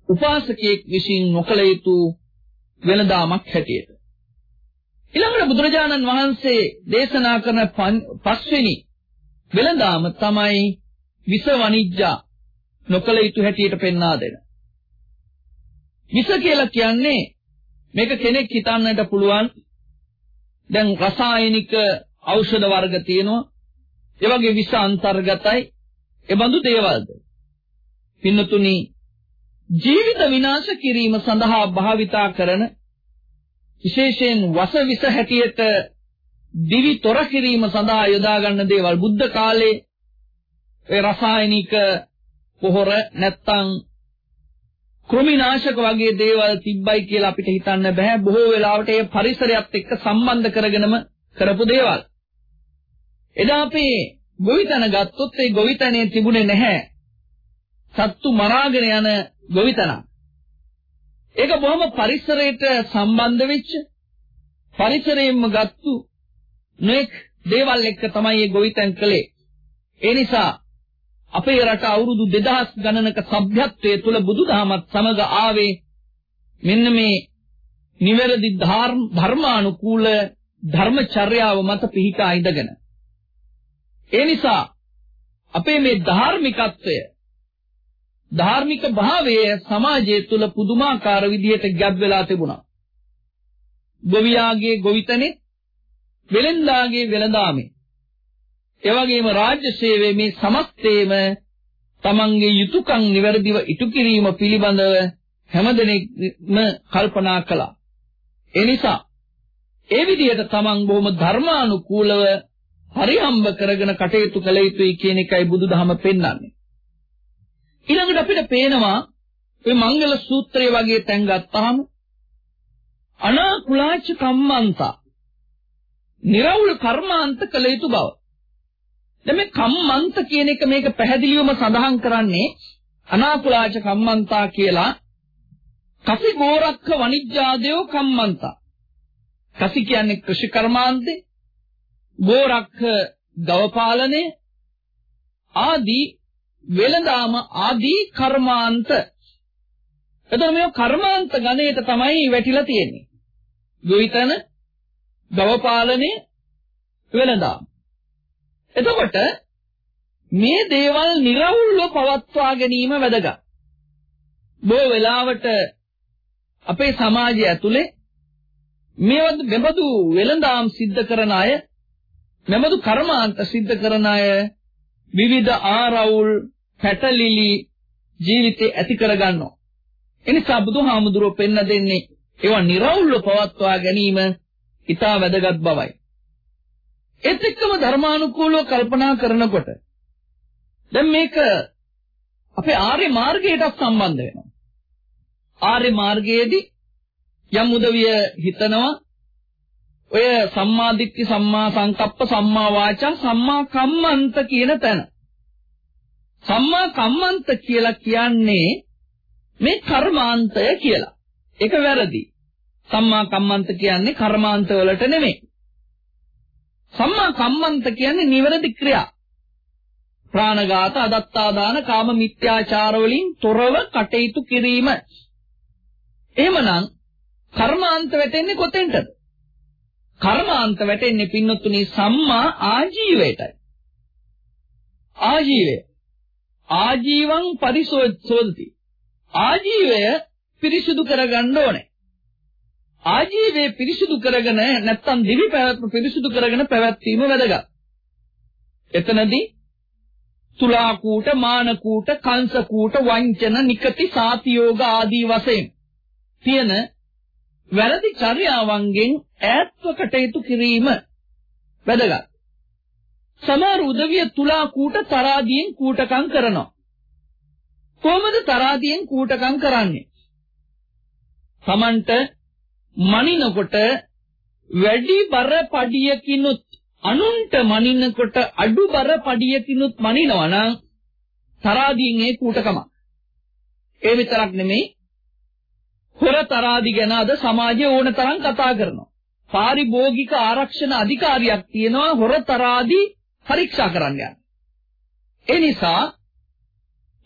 උපාසකයෙක් විසින් නොකළ යුතු වෙළඳාමක් හැටියට. ඊළඟට බුදුරජාණන් වහන්සේ දේශනා කරන පස්වෙනි වෙළඳාම තමයි විස වනිජ්ජා නොකළ යුතු හැටියට පෙන්වා දෙන. විස කියලා කියන්නේ මේක කෙනෙක් හිතන්නට පුළුවන්. දැන් රසායනික ඖෂධ වර්ග තියෙනවා. ඒ වගේ විස අන්තර්ගතයි. ඒ බඳු දේවල්ද? පින්නතුනි ජීවිත විනාශ කිරීම සඳහා භාවිතා කරන විශේෂයෙන් වස විස හැටියට දිවි තොර කිරීම සඳහා යොදා ගන්න දේවල් බුද්ධ කාලේ ඒ රසායනික පොහොර නැත්තම් කෘමිනාශක වගේ දේවල් තිබ්බයි කියලා අපිට හිතන්න බෑ බොහෝ වෙලාවට ඒ පරිසරයත් එක්ක සම්බන්ධ කරගෙනම කරපු දේවල්. එදා අපි ගොවිතැන ගත්තොත් ඒ ගොවිතැනේ තිබුණේ නැහැ. සත්තු මරාගෙන යන ගොවිතැනක්. ඒක බොහොම පරිසරයට සම්බන්ධ වෙච්ච පරිසරයෙන්ම ගත්තු නෙක් දේවල් එක්ක තමයි මේ ගොවිතැන් කළේ. ඒ නිසා අපේ රට අවුරුදු 2000 ගණනක සભ્યත්වයේ තුල බුදුදහමත් සමග ආවේ මෙන්න මේ නිවැරදි ධර්මානුකූල ධර්මචර්යාව මත පිහිටා ඉඳගෙන. ඒ නිසා අපේ මේ ධාර්මිකත්වය ධාර්මික භාවය සමාජය තුළ පුදුමාකාර විදිහට ගැබ් වෙලා තිබුණා. ගොවියාගේ ගොවිතනේ වෙලෙන්දාගේ වෙලඳාමේ ඒ වගේම රාජ්‍ය සේවයේ මේ සමස්තේම තමන්ගේ යුතුයකම් નિවරදිව ඉටු කිරීම පිළිබඳව හැමදෙනෙක්ම කල්පනා කළා. ඒ නිසා ඒ විදිහට තමන් බොහොම ධර්මානුකූලව පරිහම්බ කරගෙන කටයුතු කළ යුතුයි කියන එකයි බුදුදහම පෙන්වන්නේ. ඊළඟට අපිට පේනවා මේ මංගල සූත්‍රය වගේ තැන් ගත්තාම අනාකුලාච කම්මන්තා නිර්වුල් කර්මාන්ත කළ යුතු බව. දැන් මේ කම්මන්ත කියන එක මේක පැහැදිලිවම සඳහන් කරන්නේ අනාකුලාච කම්මන්තා කියලා කසි ගෝරක්ඛ වනිජ්ජාදයෝ කම්මන්තා. කසි කියන්නේ කෘෂි කර්මාන්තේ ගෝරක්ඛ ගව පාලනය ආදී වෙළඳාම ආදී කර්මාන්ත එතකොට මේ කර්මාන්ත ගණයට තමයි වැටිලා තියෙන්නේ. ගොවිතැන, ගව පාලනය, වෙළඳාම. එතකොට මේ දේවල් निराවුල්ව පවත්වා ගැනීම වැදගත්. බොහෝ වෙලාවට අපේ සමාජය ඇතුලේ මේවද මෙබඳු වෙළඳාම් සිද්ධ කරන අය මෙබඳු කර්මාන්ත සිද්ධ කරන අය විවිධ ආරවුල් පැටලිලි ජීවිතේ ඇති කරගන්නවා. එනිසා බුදුහාමුදුරුවෝ පෙන්න දෙන්නේ ඒවා निराවුල්ව පවත්වා ගැනීම ඉතා වැදගත් බවයි. ඒත් එක්කම ධර්මානුකූලව කල්පනා කරනකොට දැන් මේක අපේ ආර්ය මාර්ගයට සම්බන්ධ වෙනවා. ආර්ය මාර්ගයේදී යම් උදවිය හිතනවා ඔය සම්මා දිට්ඨි සම්මා සංකප්ප සම්මා වාචා සම්මා කම්මන්ත කියන තැන. සම්මා කම්මන්ත කියලා කියන්නේ මේ කර්මාන්තය කියලා. ඒක වැරදි. සම්මා කම්මන්ත කියන්නේ කර්මාන්ත වලට නෙමෙයි. සම්මා කම්මන්ත කියන්නේ නිවැරදි ක්‍රියා. ප්‍රාණඝාත, අදත්තාදාන, කාම මිත්‍යාචාර වලින් තොරව කටයුතු කිරීම. එහෙමනම් කර්මාන්ත වැටෙන්නේ කොතෙන්ටද? කර්මාන්ත වැටෙන්නේ පින්නොත්තුනි සම්මා ආජීවයටයි. ආජීවය. ආජීවං පරිසෝධති. ආජීවය පිරිසුදු කරගන්න ඕනේ. ආජීවයේ පිරිසුදු කරගෙන නැත්තම් දිවි පැවැත්ම පිරිසුදු කරගෙන පැවැත්වීම වැදගත්. එතනදී තුලා කූට මාන කූට කංශ කූට වංචන නිකති සාතියෝග ආදී වශයෙන් තියෙන වැරදි චර්යාවන්ගෙන් ඈත්ව කටයුතු කිරීම වැදගත්. සමහර උදවිය තුලා කූට තරාදියෙන් කූටකම් කරනවා. කොහොමද තරාදියෙන් කූටකම් කරන්නේ? Tamanට මනිනකොට වැඩි බර පඩියකිනුත් අනුන්ට මනිනකොට අඩු බර පඩියකිනුත් මනිනවා නම් තරාදීන් ඒ කූටකම. ඒ විතරක් නෙමෙයි හොර තරාදි ගැන අද සමාජයේ ඕන තරම් කතා කරනවා. පාරිභෝගික ආරක්ෂණ අධිකාරියක් තියෙනවා හොර තරාදි පරීක්ෂා කරන්න යන. ඒ නිසා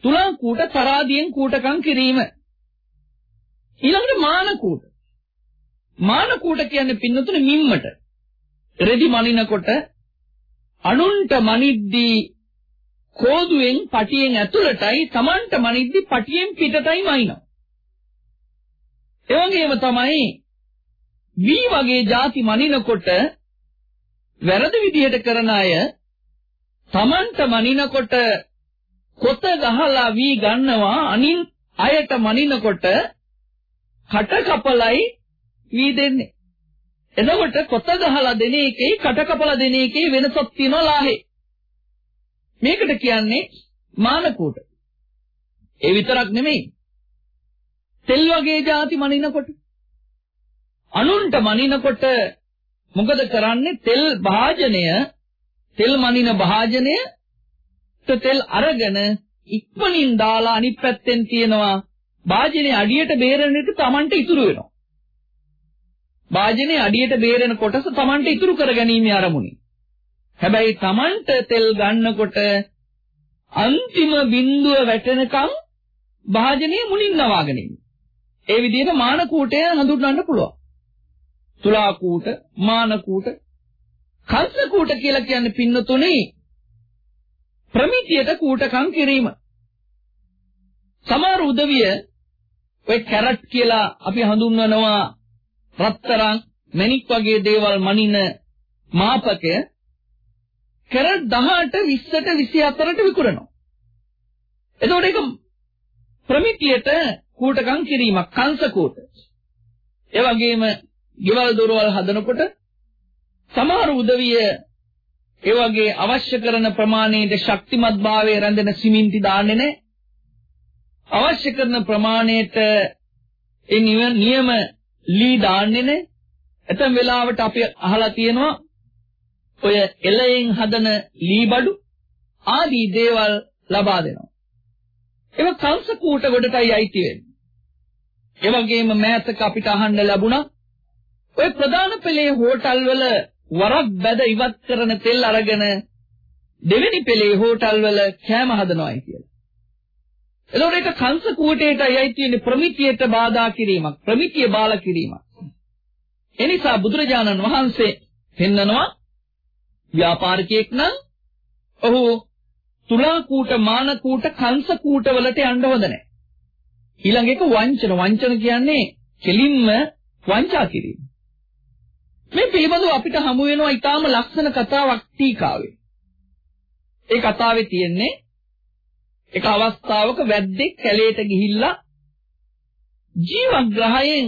තුලං කූට තරාදියෙන් කූටකම් කිරීම. ඊළඟට මාන කූට. මාන කූට කියන්නේ පින්නතුනේ මිම්මට. රෙදි මනිනකොට අනුන්ට මනිද්දී කෝදුවෙන් පටියෙන් ඇතුළටයි Tamanට මනිද්දී පටියෙන් පිටතයි මනිනවා. ඒ වගේම තමයි වී වගේ ಜಾති මනිනකොට වැරදි විදිහට කරන අය Tamanට මනිනකොට කොත ගහලා වී ගන්නවා අනින් අයට මනිනකොට කට කපලයි වී දෙන්නේ. එතකොට කොත ගහලා දෙන එකේ කට කපලා දෙන එකේ වෙනසක් තියනවා ලාහේ. මේකට කියන්නේ මානකූට. ඒ විතරක් නෙමෙයි. තෙල් වගේ ಜಾති මනිනකොට අනුන්ට මනිනකොට මොකද කරන්නේ තෙල් භාජනය තෙල් මනින භාජනය තෙල් අරගෙන ඉක්මනින් දාලා අනිත් පැත්තෙන් තියනවා භාජනේ අඩියට බේරෙන එක Tamanට ඉතුරු වෙනවා. භාජනේ අඩියට බේරෙන කොටස Tamanට ඉතුරු කරගැනීමේ අරමුණයි. හැබැයි Tamanට තෙල් ගන්නකොට අන්තිම බිඳුව වැටෙනකම් භාජනේ මුලින් නවාගෙන ඉන්නේ. ඒ විදිහට මාන කූටය හඳුන්වන්න පුළුවන්. තුලා කූට, මාන කූට, කංශ කූට කියලා කියන්නේ පින්නතුනේ ප්‍රමිතියට කූටකම් කිරීම. සමහර උදවිය ඔය කැරට් කියලා අපි හඳුන්වනවා රත්තරන් මණික් වගේ දේවල් මනින මාපකය කැරට් 18 20ට 24ට විකුණනවා. එතකොට ඒක ප්‍රමිතියට කූටකම් කිරීමක් කංශ කූට. ඒ වගේම ගෙවල් දොරවල් හදනකොට සමහර උදවිය ඒ වගේ අවශ්‍ය කරන ප්‍රමාණයට ශක්තිමත් භාවයේ රැඳෙන සිමෙන්ති දාන්නේ නැහැ. අවශ්‍ය කරන ප්‍රමාණයට ඒ නියම ලී දාන්නේ නැහැ. ඇතම් වෙලාවට අපි අහලා තියෙනවා ඔය එළයෙන් හදන ලී බඩු ආදී දේවල් ලබා දෙනවා. ඒක කංශ කූට ගොඩටයි අයිති වෙන්නේ. ඒ වගේම මෑතක අපිට අහන්න ලැබුණා ඔය ප්‍රධාන පෙළේ හෝටල් වල වරක් බැද ඉවත් කරන තෙල් අරගෙන දෙවෙනි පෙළේ හෝටල් වල කෑම හදනවායි කියලා. එතකොට ඒක කංශ කූටේටයි අයි තියෙන්නේ ප්‍රමිතියට බාධා කිරීමක්, ප්‍රමිතිය බාල කිරීමක්. එනිසා බුදුරජාණන් වහන්සේ පෙන්නනවා ව්‍යාපාරිකයෙක් නම් ඔහු තුලා කූට මාන කූට කංශ කූට වලට යන්න හොඳ නැහැ. ඊළඟ එක වංචන. වංචන කියන්නේ කෙලින්ම වංචා කිරීම. මේ පිළිබඳව අපිට හමු වෙනවා ඊටාම ලක්ෂණ කතාවක් ටීකාවේ. ඒ කතාවේ තියෙන්නේ එක අවස්ථාවක වැද්දෙක් කැලේට ගිහිල්ලා ජීවග්‍රහයෙන්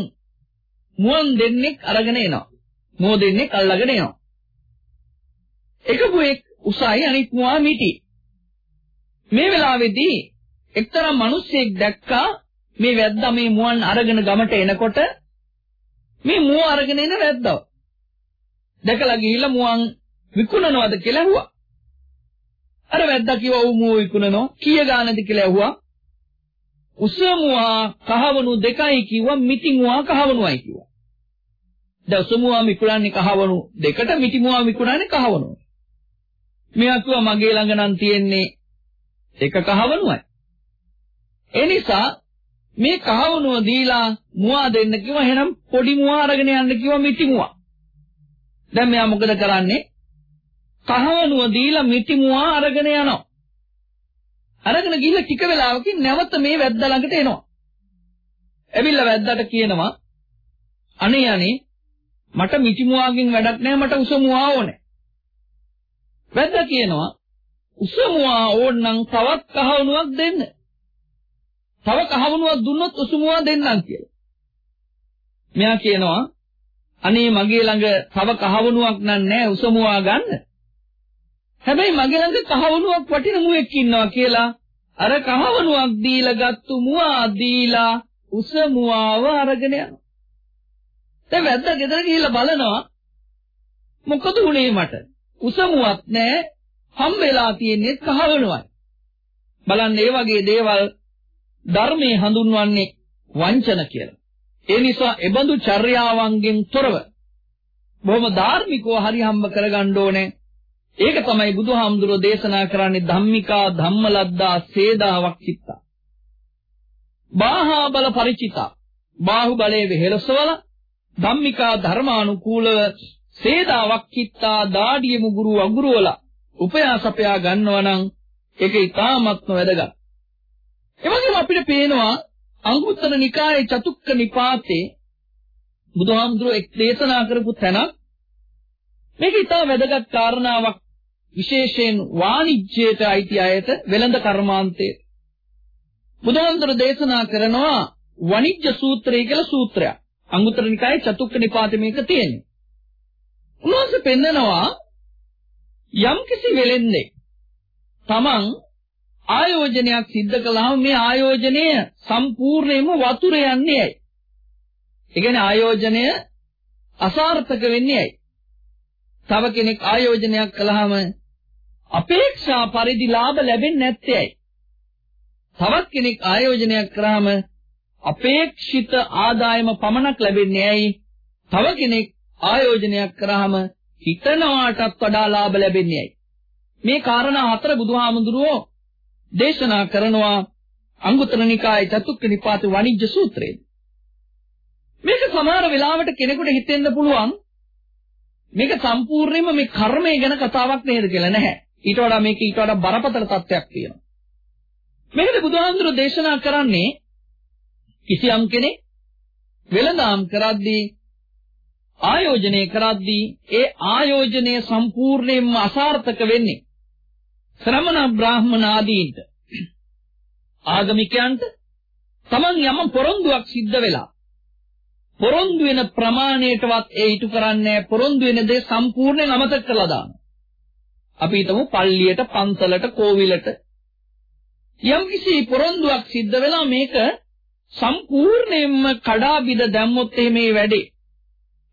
මුවන් දෙන්නෙක් අරගෙන එනවා. මෝ දෙන්නෙක් අල්ලගෙන එනවා. එක පුෙක් උසයි අනිත් මුවා මිටි. මේ වෙලාවේදී එක්තරා මිනිහෙක් දැක්කා මේ වැද්දා මේ මුවන් අරගෙන ගමට එනකොට මේ මුව අරගෙන එන වැද්දව. දැකලා ගිහිල්ලා මුවන් විකුණනවද කියලා ඇහුවා. අර වැද්දා කිව්වා ඌ මුව විකුණනවා. කීය ගානද කියලා ඇහුවා. උස මුවා කහවණු දෙකයි කිව්වා මිටි මුවා කහවණුයි කිව්වා. දැන් උස මුවා විකුණන්නේ කහවණු දෙකට මිටි මුවා විකුණන්නේ කහවණු. මෙයා කිව්වා මගේ ළඟ නම් තියෙන්නේ එක කහවණුයි. ඒ නිසා මේ කහවණුව දීලා මුවා දෙන්න කිව්වා එහෙනම් පොඩි මුවා අරගෙන යන්න කිව්වා මිටි මුවා. දැන් මෙයා මොකද කරන්නේ? කහවණුව දීලා මිටි මුවා අරගෙන යනවා. අරගෙන ගිහිල්ලා ටික වෙලාවකින් නැවත මේ වැද්දා ළඟට එනවා. ඇවිල්ලා වැද්දාට කියනවා අනේ අනේ මට මිටි මුවාගෙන් වැඩක් නැහැ මට උස මුවා ඕනේ. වැද්දා කියනවා උස මුවා ඕනනම් තවත් කහවණුවක් දෙන්න. තව කහවණුවක් දුන්නොත් උස මුවා දෙන්නම් කියලා. මෙයා කියනවා අනේ මගේ ළඟ තව කහවණුවක් නැහැ උසමුවා ගන්න. හැබැයි මගේ ළඟ කහවණුවක් වටින මුවෙක් ඉන්නවා කියලා අර කහවණුවක් දීලා ගත්තු මුවා දීලා උසමුවාව අරගෙන යනවා. දැන් වැද්දා ගෙදර ගිහිල්ලා බලනවා මොකද උනේ මට? උසමුවක් නැහැ. හම් වෙලා තියෙන්නේ කහවණුවයි. බලන්න ඒ වගේ දේවල් ධර්මයේ හඳුන්වන්නේ වංචන කියලා. ඒ නිසා එබඳු චර්යාවන්ගෙන් තොරව බොහොම ධාර්මිකව හරි හම්බ කරගන්න ඕනේ. ඒක තමයි බුදුහාමුදුරෝ දේශනා කරන්නේ ධම්මිකා ධම්මලද්දා සේදාවක් චිත්තා. බාහා බල ಪರಿචිතා. බාහු බලයේ වෙහෙලසවල ධම්මිකා ධර්මානුකූලව සේදාවක් චිත්තා දාඩිය මුගුරු අගුරුවල උපයාසපයා ගන්නවා නම් ඒක ඉතාමත්ම වැදගත්. ඒ වගේම අපිට පේනවා අංගුත්තර නිකායේ චතුක්ක නිපාතේ බුදුහාමුදුරුවෝ එක් දේශනා කරපු තැනක් මේක ඉතා වැදගත් කාරණාවක් විශේෂයෙන් වාණිජ්‍යයට අයිති අයට වෙළඳ කර්මාන්තයේ බුදුහාමුදුරුවෝ දේශනා කරනවා වණිජ්‍ය සූත්‍රය කියලා සූත්‍රයක්. අංගුත්තර නිකායේ චතුක්ක නිපාතේ මේක තියෙන්නේ. උන්වහන්සේ පෙන්නනවා යම්කිසි වෙලෙන්නේ තමන් ආයෝජනයක් සිද්ධ කළාම මේ ආයෝජනය සම්පූර්ණයෙන්ම වතුර යන්නේ ඇයි? ඒ කියන්නේ ආයෝජනය අසාර්ථක වෙන්නේ ඇයි? තව කෙනෙක් ආයෝජනයක් කළාම අපේක්ෂා පරිදි ලාභ ලැබෙන්නේ නැත්තේ ඇයි? තවත් කෙනෙක් ආයෝජනයක් කරාම අපේක්ෂිත ආදායම පමණක් ලැබෙන්නේ ඇයි? තව කෙනෙක් ආයෝජනයක් කරාම හිතනවාටත් වඩා ලාභ ලැබෙන්නේ ඇයි? මේ කාරණා හතර බුදුහාමුදුරුවෝ දේශනා කරනවා අංගුත්තර නිකායේ චතුක්ක නිපාත වණිජ්‍ය සූත්‍රයේ. මේක සමහර වෙලාවට කෙනෙකුට හිතෙන්න පුළුවන් මේක සම්පූර්ණයෙන්ම මේ කර්මය ගැන කතාවක් නේද කියලා නැහැ. ඊට වඩා මේක ඊට වඩා බරපතල තත්ත්වයක් තියෙනවා. මේකද බුදුහාමුදුරුවෝ දේශනා කරන්නේ කිසියම් කෙනෙක් වෙළඳාම් කරද්දී ආයෝජනය කරද්දී ඒ ආයෝජනය සම්පූර්ණයෙන්ම අසාර්ථක වෙන්නේ ශ්‍රමණ බ්‍රාහ්මණ ආදීන්ට ආගමිකයන්ට තමන් යම පොරොන්දුවක් සිද්ධ වෙලා පොරොන්දු වෙන ප්‍රමාණයටවත් ඒ ඉටු කරන්නේ පොරොන්දු වෙන දේ සම්පූර්ණයෙන් අමතක කරලා දානවා. අපි හිතමු පල්ලියට, පන්සලට, කෝවිලට යම් කිසි පොරොන්දුවක් සිද්ධ වෙලා මේක සම්පූර්ණයෙන්ම කඩා බිඳ දැම්මොත් මේ වැඩේ.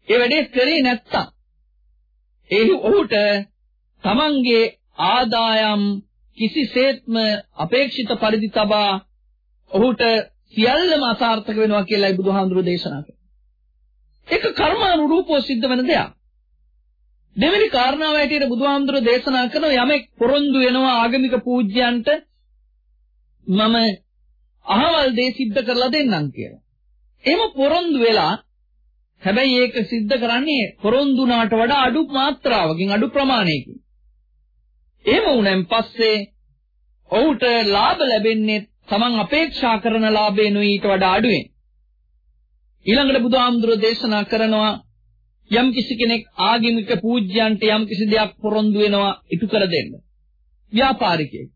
ඒ වැඩේ කරේ නැත්තම් ඒ ඔහුට තමන්ගේ ආදායම් කිසිසේත්ම අපේක්ෂිත පරිදි තබා ඔහුට සියල්ලම අසාර්ථක වෙනවා කියලායි බුදුහාඳුරු දේශනා කරන්නේ. ඒක කර්මානුරූපව සිද්ධ වෙන දෙයක්. දෙවෙනි කාරණාව ඇටියට බුදුහාමුදුරෝ දේශනා කරන යමෙක් පොරොන්දු වෙනවා ආගමික පූජ්‍යයන්ට මම අහවල් දේ සිද්ධ කරලා දෙන්නම් කියලා. එහෙම පොරොන්දු වෙලා හැබැයි ඒක සිද්ධ කරන්නේ පොරොන්දු වුණාට වඩා අඩු මාත්‍රාවකින් අඩු ප්‍රමාණයකින්. එහෙම වුණෙන් පස්සේ ඔහුට ලාභ ලැබෙන්නේ Taman අපේක්ෂා කරන ලාභේනු ඊට වඩා අඩුවෙන්. ඊළඟට බුදුහාමුදුරෝ දේශනා කරනවා යම් කිසි කෙනෙක් ආගමික පූජ්‍යයන්ට යම් කිසි දෙයක් පොරොන්දු වෙනවා ඉටු කර දෙන්න. ව්‍යාපාරිකයෙක්.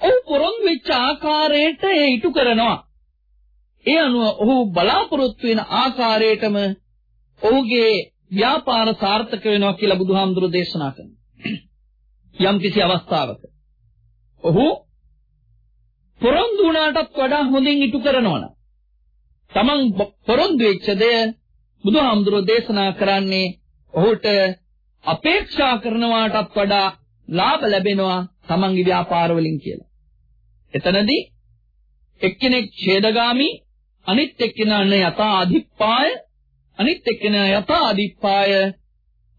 ඔහු පොරොන්දු වෙච්ච ආකාරයට ඒ ඉටු කරනවා. ඒ අනුව ඔහු බලාපොරොත්තු වෙන ආකාරයටම ඔහුගේ ව්‍යාපාර සාර්ථක වෙනවා කියලා බුදුහාමුදුරෝ දේශනා කරනවා. යම් කිසි අවස්ථාවක ඔහු පොරොන්දු වුණාටත් වඩා හොඳින් ඉටු කරනවා නම් තමන් පොරොන්දු වෙච්ච දේ බුදුහාමුදුරෝ දේශනා කරන්නේ ඔහුට අපේක්ෂා කරනවාටත් වඩා ලාභ ලැබෙනවා තමන්ගේ ව්‍යාපාර වලින් කියලා. එතනදී එක්කෙනෙක් ඡේදගාමි අනිත් එක්කෙනා යථා අධිප්පාය අනිත් එක්කෙනා යථා අධිප්පාය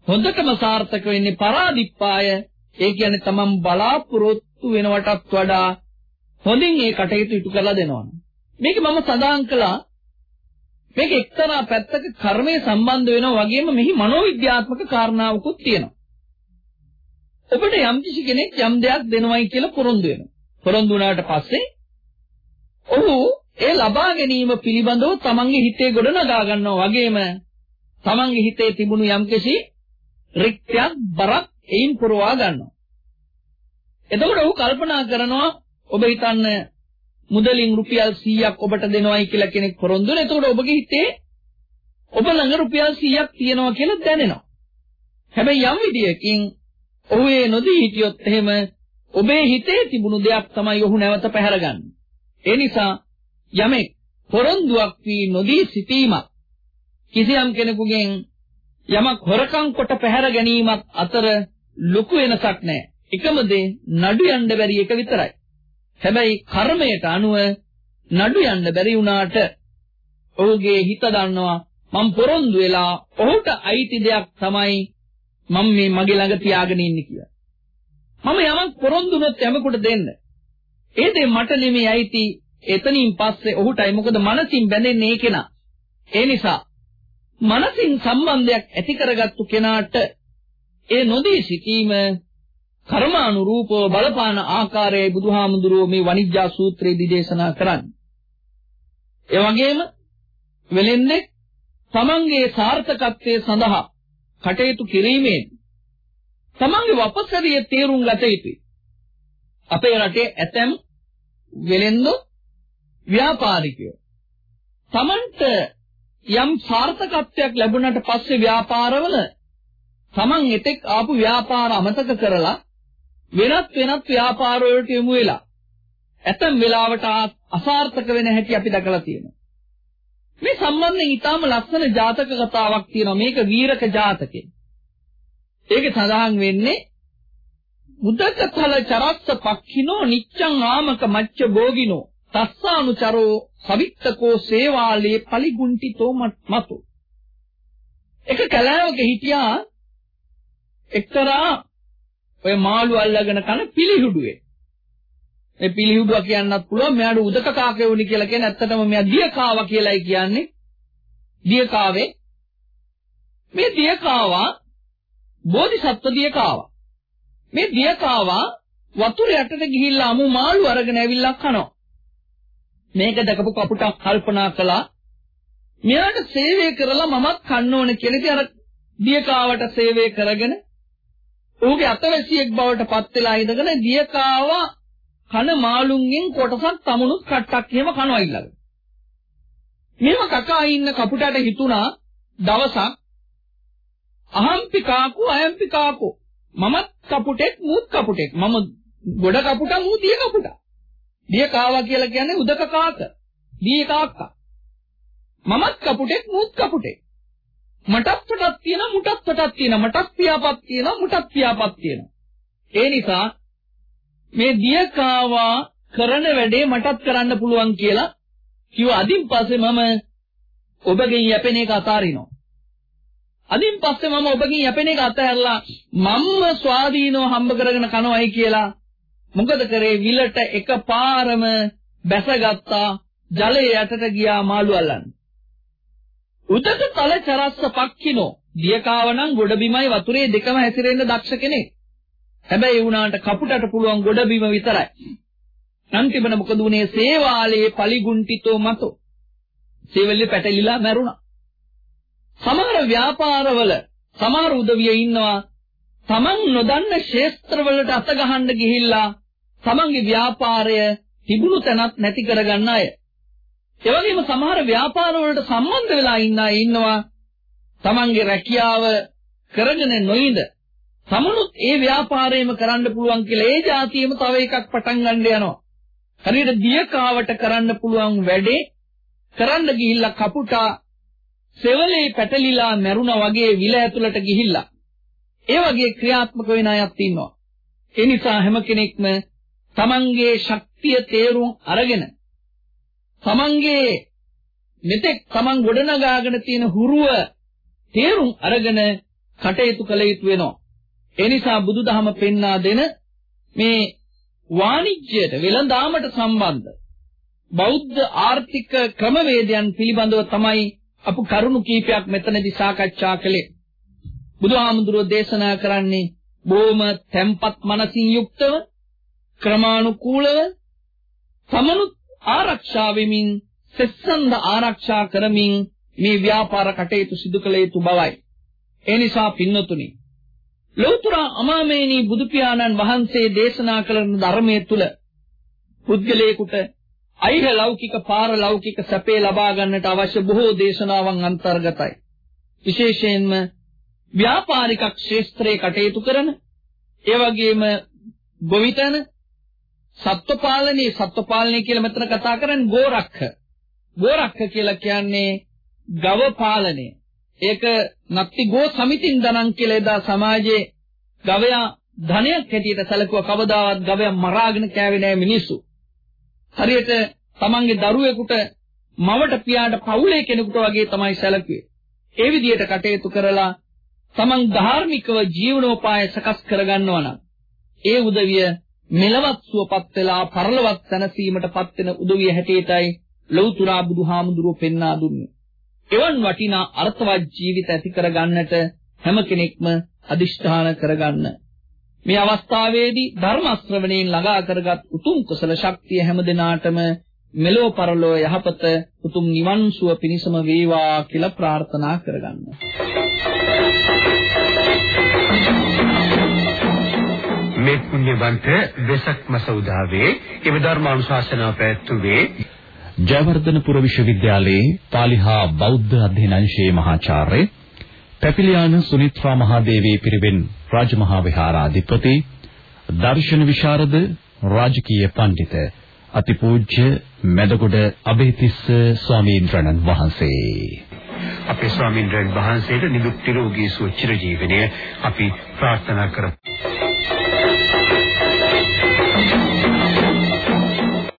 හොඳටම සාර්ථක වෙන්නේ පරාදිප්පාය ඒ කියන්නේ තමන් බලාපොරොත්තු වෙනවටත් වඩා හොඳින් ඒ කටයුතු ඉටු කරලා දෙනවා. මේක මම සඳහන් කළා මේක එක්තරා පැත්තක කර්මයේ සම්බන්ධ වෙනවා වගේම මෙහි මනෝවිද්‍යාත්මක කාරණාවකුත් තියෙනවා. ඔබට යම් කිසි කෙනෙක් යම් දෙයක් දෙනවයි කියලා පොරොන්දු වෙනවා. පොරොන්දු වුණාට පස්සේ ඔහු ඒ ලබා ගැනීම පිළිබඳව තමන්ගේ හිතේ ගොඩනගා ගන්නවා වගේම තමන්ගේ හිතේ තිබුණු යම්කිසි රික්තයක් බරක් එයින් පුරවා ගන්නවා. එතකොට ඔහු කල්පනා කරනවා ඔබ හිතන්න මුදලින් රුපියල් 100ක් ඔබට දෙනවයි කියලා කෙනෙක් පොරොන්දු වෙන. එතකොට ඔබගේ හිතේ ඔබ ළඟ රුපියල් 100ක් තියෙනවා කියලා දැනෙනවා. හැබැයි යම් විදියකින් ඔහු ඒ නොදී හිටියොත් එහෙම ඔබේ හිතේ තිබුණු දෙයක් තමයි ඔහු නැවත පැහැරගන්නේ. ඒ නිසා යමෙක් පොරොන්දුවක් වී නොදී සිටීමක් කිසියම් කෙනෙකුගෙන් යමක් හොරකම් කොට පැහැර ගැනීමත් අතර ලොකු වෙනසක් නැහැ. එකම දේ නඩු යන්න බැරි එක විතරයි. හැබැයි කර්මයට අනුව නඩු යන්න බැරි වුණාට ඔහුගේ හිත දන්නවා මම පොරොන්දු වෙලා ඔහුට අයිති දෙයක් තමයි මම මේ මගේ ළඟ තියාගෙන ඉන්නේ කියලා. මම යමක් පොරොන්දු වුණොත් යමකට දෙන්න. ඒ දේ මට නෙමෙයි අයිති එතනින් පස්සේ ඔහුටයි මොකද මනසින් බැඳෙන්නේ ඒ කෙනා. ඒ නිසා මනසින් සම්බන්ධයක් ඇති කරගත්තු කෙනාට ඒ නොදී සිටීම කර්මානුරූපව බලපාන ආකාරයයි බුදුහාමුදුරුවෝ මේ වනිජ්ජා සූත්‍රයේදී දේශනා කරන්නේ. ඒ වගේම වෙලෙන්නේ තමන්ගේ සාර්ථකත්වයේ සඳහා කටයුතු කිරීමෙන් තමන්ගේ වපසරිය තේරුම් ගත යුතුයි. අපේ රටේ ඇතැම් වෙලෙන්දෝ ව්‍යාපාරිකයෝ තමන්ට යම් සාර්ථකත්වයක් ලැබුණාට පස්සේ ව්‍යාපාරවල තමන් එතෙක් ආපු ව්‍යාපාර අමතක කරලා වෙනත් වෙනත් ව්‍යාපාර වලට යොමු වෙලා ඇතම් වෙලාවට අසාර්ථක වෙන හැටි අපි දැකලා තියෙනවා. මේ සම්බන්ධයෙන් ඊටාම ලස්සන ජාතක කතාවක් තියෙනවා. මේක වීරක ජාතකේ. ඒකේ සඳහන් වෙන්නේ මුදකතල චරස්ස පක්ඛිනෝ නිච්ඡං ආමක මච්ච භෝගිනෝ තස්සානුචරෝ සවිත්තකෝ සේවාලේ පලිගුන්ටිතෝ මතු එක කලාවක හිටියා එක්තරා ඔය මාළු අල්ලගෙන කන පිලිහුඩුවේ මේ පිලිහුඩුවා කියන්නත් පුළුවන් මෙයාට උදක කාකෙවුනි කියලා කියන්නේ ඇත්තටම මෙයා දියකාවා කියලායි කියන්නේ. දියකාවේ මේ දියකාවා බෝධිසත්ව දියකාවා. මේ දියකාවා වතුර යටට ගිහිල්ලා අමු මාළු අරගෙන ඇවිල්ලා කනවා. මේක දැකපු කපුටක් කල්පනා කළා. මෙයාට සේවය කරලා මමත් කන්න ඕන කියලා ඉතින් අර දියකාවට සේවය කරගෙන ඌගේ අතවැසියෙක් බවට පත් වෙලා ඉඳගෙන දියකාව කන මාළුන්ගෙන් කොටසක් තමුණුත් කට්ටක් එහෙම කනවා ඊළඟ. මෙහෙම කකා ඉන්න කපුටට හිතුණා දවසක් අහම්පි කාකු අයම්පි කාකු මමත් කපුටෙක් මූත් කපුටෙක් මම ගොඩ කපුටා මූ දිය කපුටා දිය කාවා කියලා කියන්නේ උදක කාක. දිය කාක්කා. මමත් කපුටෙක් මුත් කපුටෙක්. මටත් පටක් තියෙනවා මුටත් පටක් තියෙනවා මටත් පියාපත් තියෙනවා මුටත් පියාපත් තියෙනවා. ඒ නිසා මේ දිය කාවා කරන වැඩේ මටත් කරන්න පුළුවන් කියලා කිව්ව අදින් පස්සේ මම ඔබගෙන් යැපෙන එක අතාරිනවා. අදින් පස්සේ මම ඔබගෙන් යැපෙන එක අතහැරලා මම්ම ස්වාධීනව හම්බ කරගෙන කනවයි කියලා මොකද කරේ විලට එකපාරම බැසගත්තා ජලයේ යටට ගියා මාළු අල්ලන්න. උදක තල චරස්ස පක්කිනෝ දියකාව නම් ගොඩබිමයි වතුරේ දෙකම හැසිරෙන්න දක්ෂ කෙනෙක්. හැබැයි වුණාට කපුටට පුළුවන් ගොඩබිම විතරයි. අන්තිමට මොකද උනේ සේවාලේ පලිගුන්ටිතෝ මතෝ. සේවලේ පැටලිලා මැරුණා. සමහර ව්‍යාපාරවල සමහර උදවිය ඉන්නවා තමන් නොදන්න ක්ෂේත්‍රවලට අත ගහන්න ගිහිල්ලා තමන්ගේ ව්‍යාපාරය තිබුණු තැනක් නැති කරගන්න අය. ඒ වගේම සමහර ව්‍යාපාර වලට සම්බන්ධ වෙලා ඉන්න අය ඉන්නවා තමන්ගේ රැකියාව කරගෙන නොඉඳ තමනුත් ඒ ව්‍යාපාරයම කරන්න පුළුවන් කියලා ඒ જાතියෙම තව එකක් පටන් ගන්න යනවා. හරියට දියකාවට කරන්න පුළුවන් වැඩේ කරන්න ගිහිල්ලා කපුටා සෙවලේ පැටලිලා මැරුණා වගේ විල ඇතුළට ගිහිල්ලා ඒ වගේ ක්‍රියාත්මක වෙන අයත් ඉන්නවා. ඒ නිසා හැම කෙනෙක්ම තමන්ගේ ශක්තිය තේරුම් අරගෙන තමන්ගේ මෙතෙක් තමන් ගොඩනගාගෙන තියෙන හුරුව තේරුම් අරගෙන කටයුතු කළ යුතු වෙනවා. ඒ නිසා බුදුදහම පෙන්වා දෙන මේ වාණිජ්‍යයට වෙළඳාමට සම්බන්ධ බෞද්ධ ආර්ථික ක්‍රමවේදයන් පිළිබඳව තමයි අපු කරුණු කීපයක් මෙතනදී සාකච්ඡා කළේ. බුදුහාමුදුරුවෝ දේශනා කරන්නේ බොහොම තැම්පත් මනසින් යුක්තව ක්‍රමානුකූලව තමනුත් ආරක්ෂා වෙමින් සෙස්සන්ද ආරක්ෂා කරමින් මේ ව්‍යාපාර කටයුතු සිදු කළ යුතු බවයි. ඒ නිසා පින්නතුනි ලෞතර අමාමේනී බුදු පියාණන් වහන්සේ දේශනා කළ ධර්මයේ තුල පුද්ගලයෙකුට අයිහ ලෞකික පාරලෞකික සැපේ ලබා ගන්නට අවශ්‍ය බොහෝ දේශනාවන් අන්තර්ගතයි. විශේෂයෙන්ම ව්‍යාපාරික ක්ෂේත්‍රයේ කටයුතු කරන ඒ වගේම ගොවිතැන සත්ව පාලනයේ සත්ව පාලනය කියලා මෙතන කතා කරන්නේ ගෝරක්ෂ ගෝරක්ෂ කියලා කියන්නේ ගව පාලනය ඒක නක්ති ගෝ සමිතින් දනන් කියලා එදා සමාජයේ ගවයා ධනයක් හැටියට සැලකුවා කවදාවත් ගවයා මරාගෙන කෑවේ නෑ මිනිස්සු. හරියට තමන්ගේ දරුවෙකුට මවට පියාට පවුලේ කෙනෙකුට වගේ තමයි සැලකුවේ. ඒ විදිහට කටයුතු කරලා තමන් ධාර්මිකව ජීවනෝපාය සකස් කරගන්නවා නම් ඒ උදවිය මෙලවත් සුවපත් වෙලා පරලොවත් සැනසීමටපත් වෙන උදවිය හැටියටයි ලෞතර බුදුහාමුදුරුව පෙන්වා දුන්නේ. එවන් වටිනා අර්ථවත් ජීවිත ඇති කරගන්නට හැම කෙනෙක්ම අදිෂ්ඨාන කරගන්න. මේ අවස්ථාවේදී ධර්ම ශ්‍රවණයෙන් ළඟා කරගත් උතුම් කුසල ශක්තිය හැම දිනාටම මෙලෝ පරලෝ යහපත උතුම් නිවන් සුව පිණසම වේවා කියලා ප්‍රාර්ථනා කරගන්න. මේ පුණ්‍යවන්ත වෙසක් මාස උදාවේ එම ධර්මානුශාසනාව පැවැත්වුවේ ජයවර්ධනපුර විශ්වවිද්‍යාලයේ පාලිහා බෞද්ධ අධ්‍යයන අංශයේ මහාචාර්ය පැපිලියාන සුනිත්‍රා මහදේවී පිරිවෙන් රාජමහා විහාරාධිපති දර්ශන විශාරද රාජකීය පඬිත අතිපූජ්‍ය මෙදගොඩ අබේතිස්ස ස්වාමීන් වහන්සේ. අපේ ස්වාමීන් වහන්සේට නිදුක් නිරෝගී සුව චිරජීවනය අපි ප්‍රාර්ථනා කරමු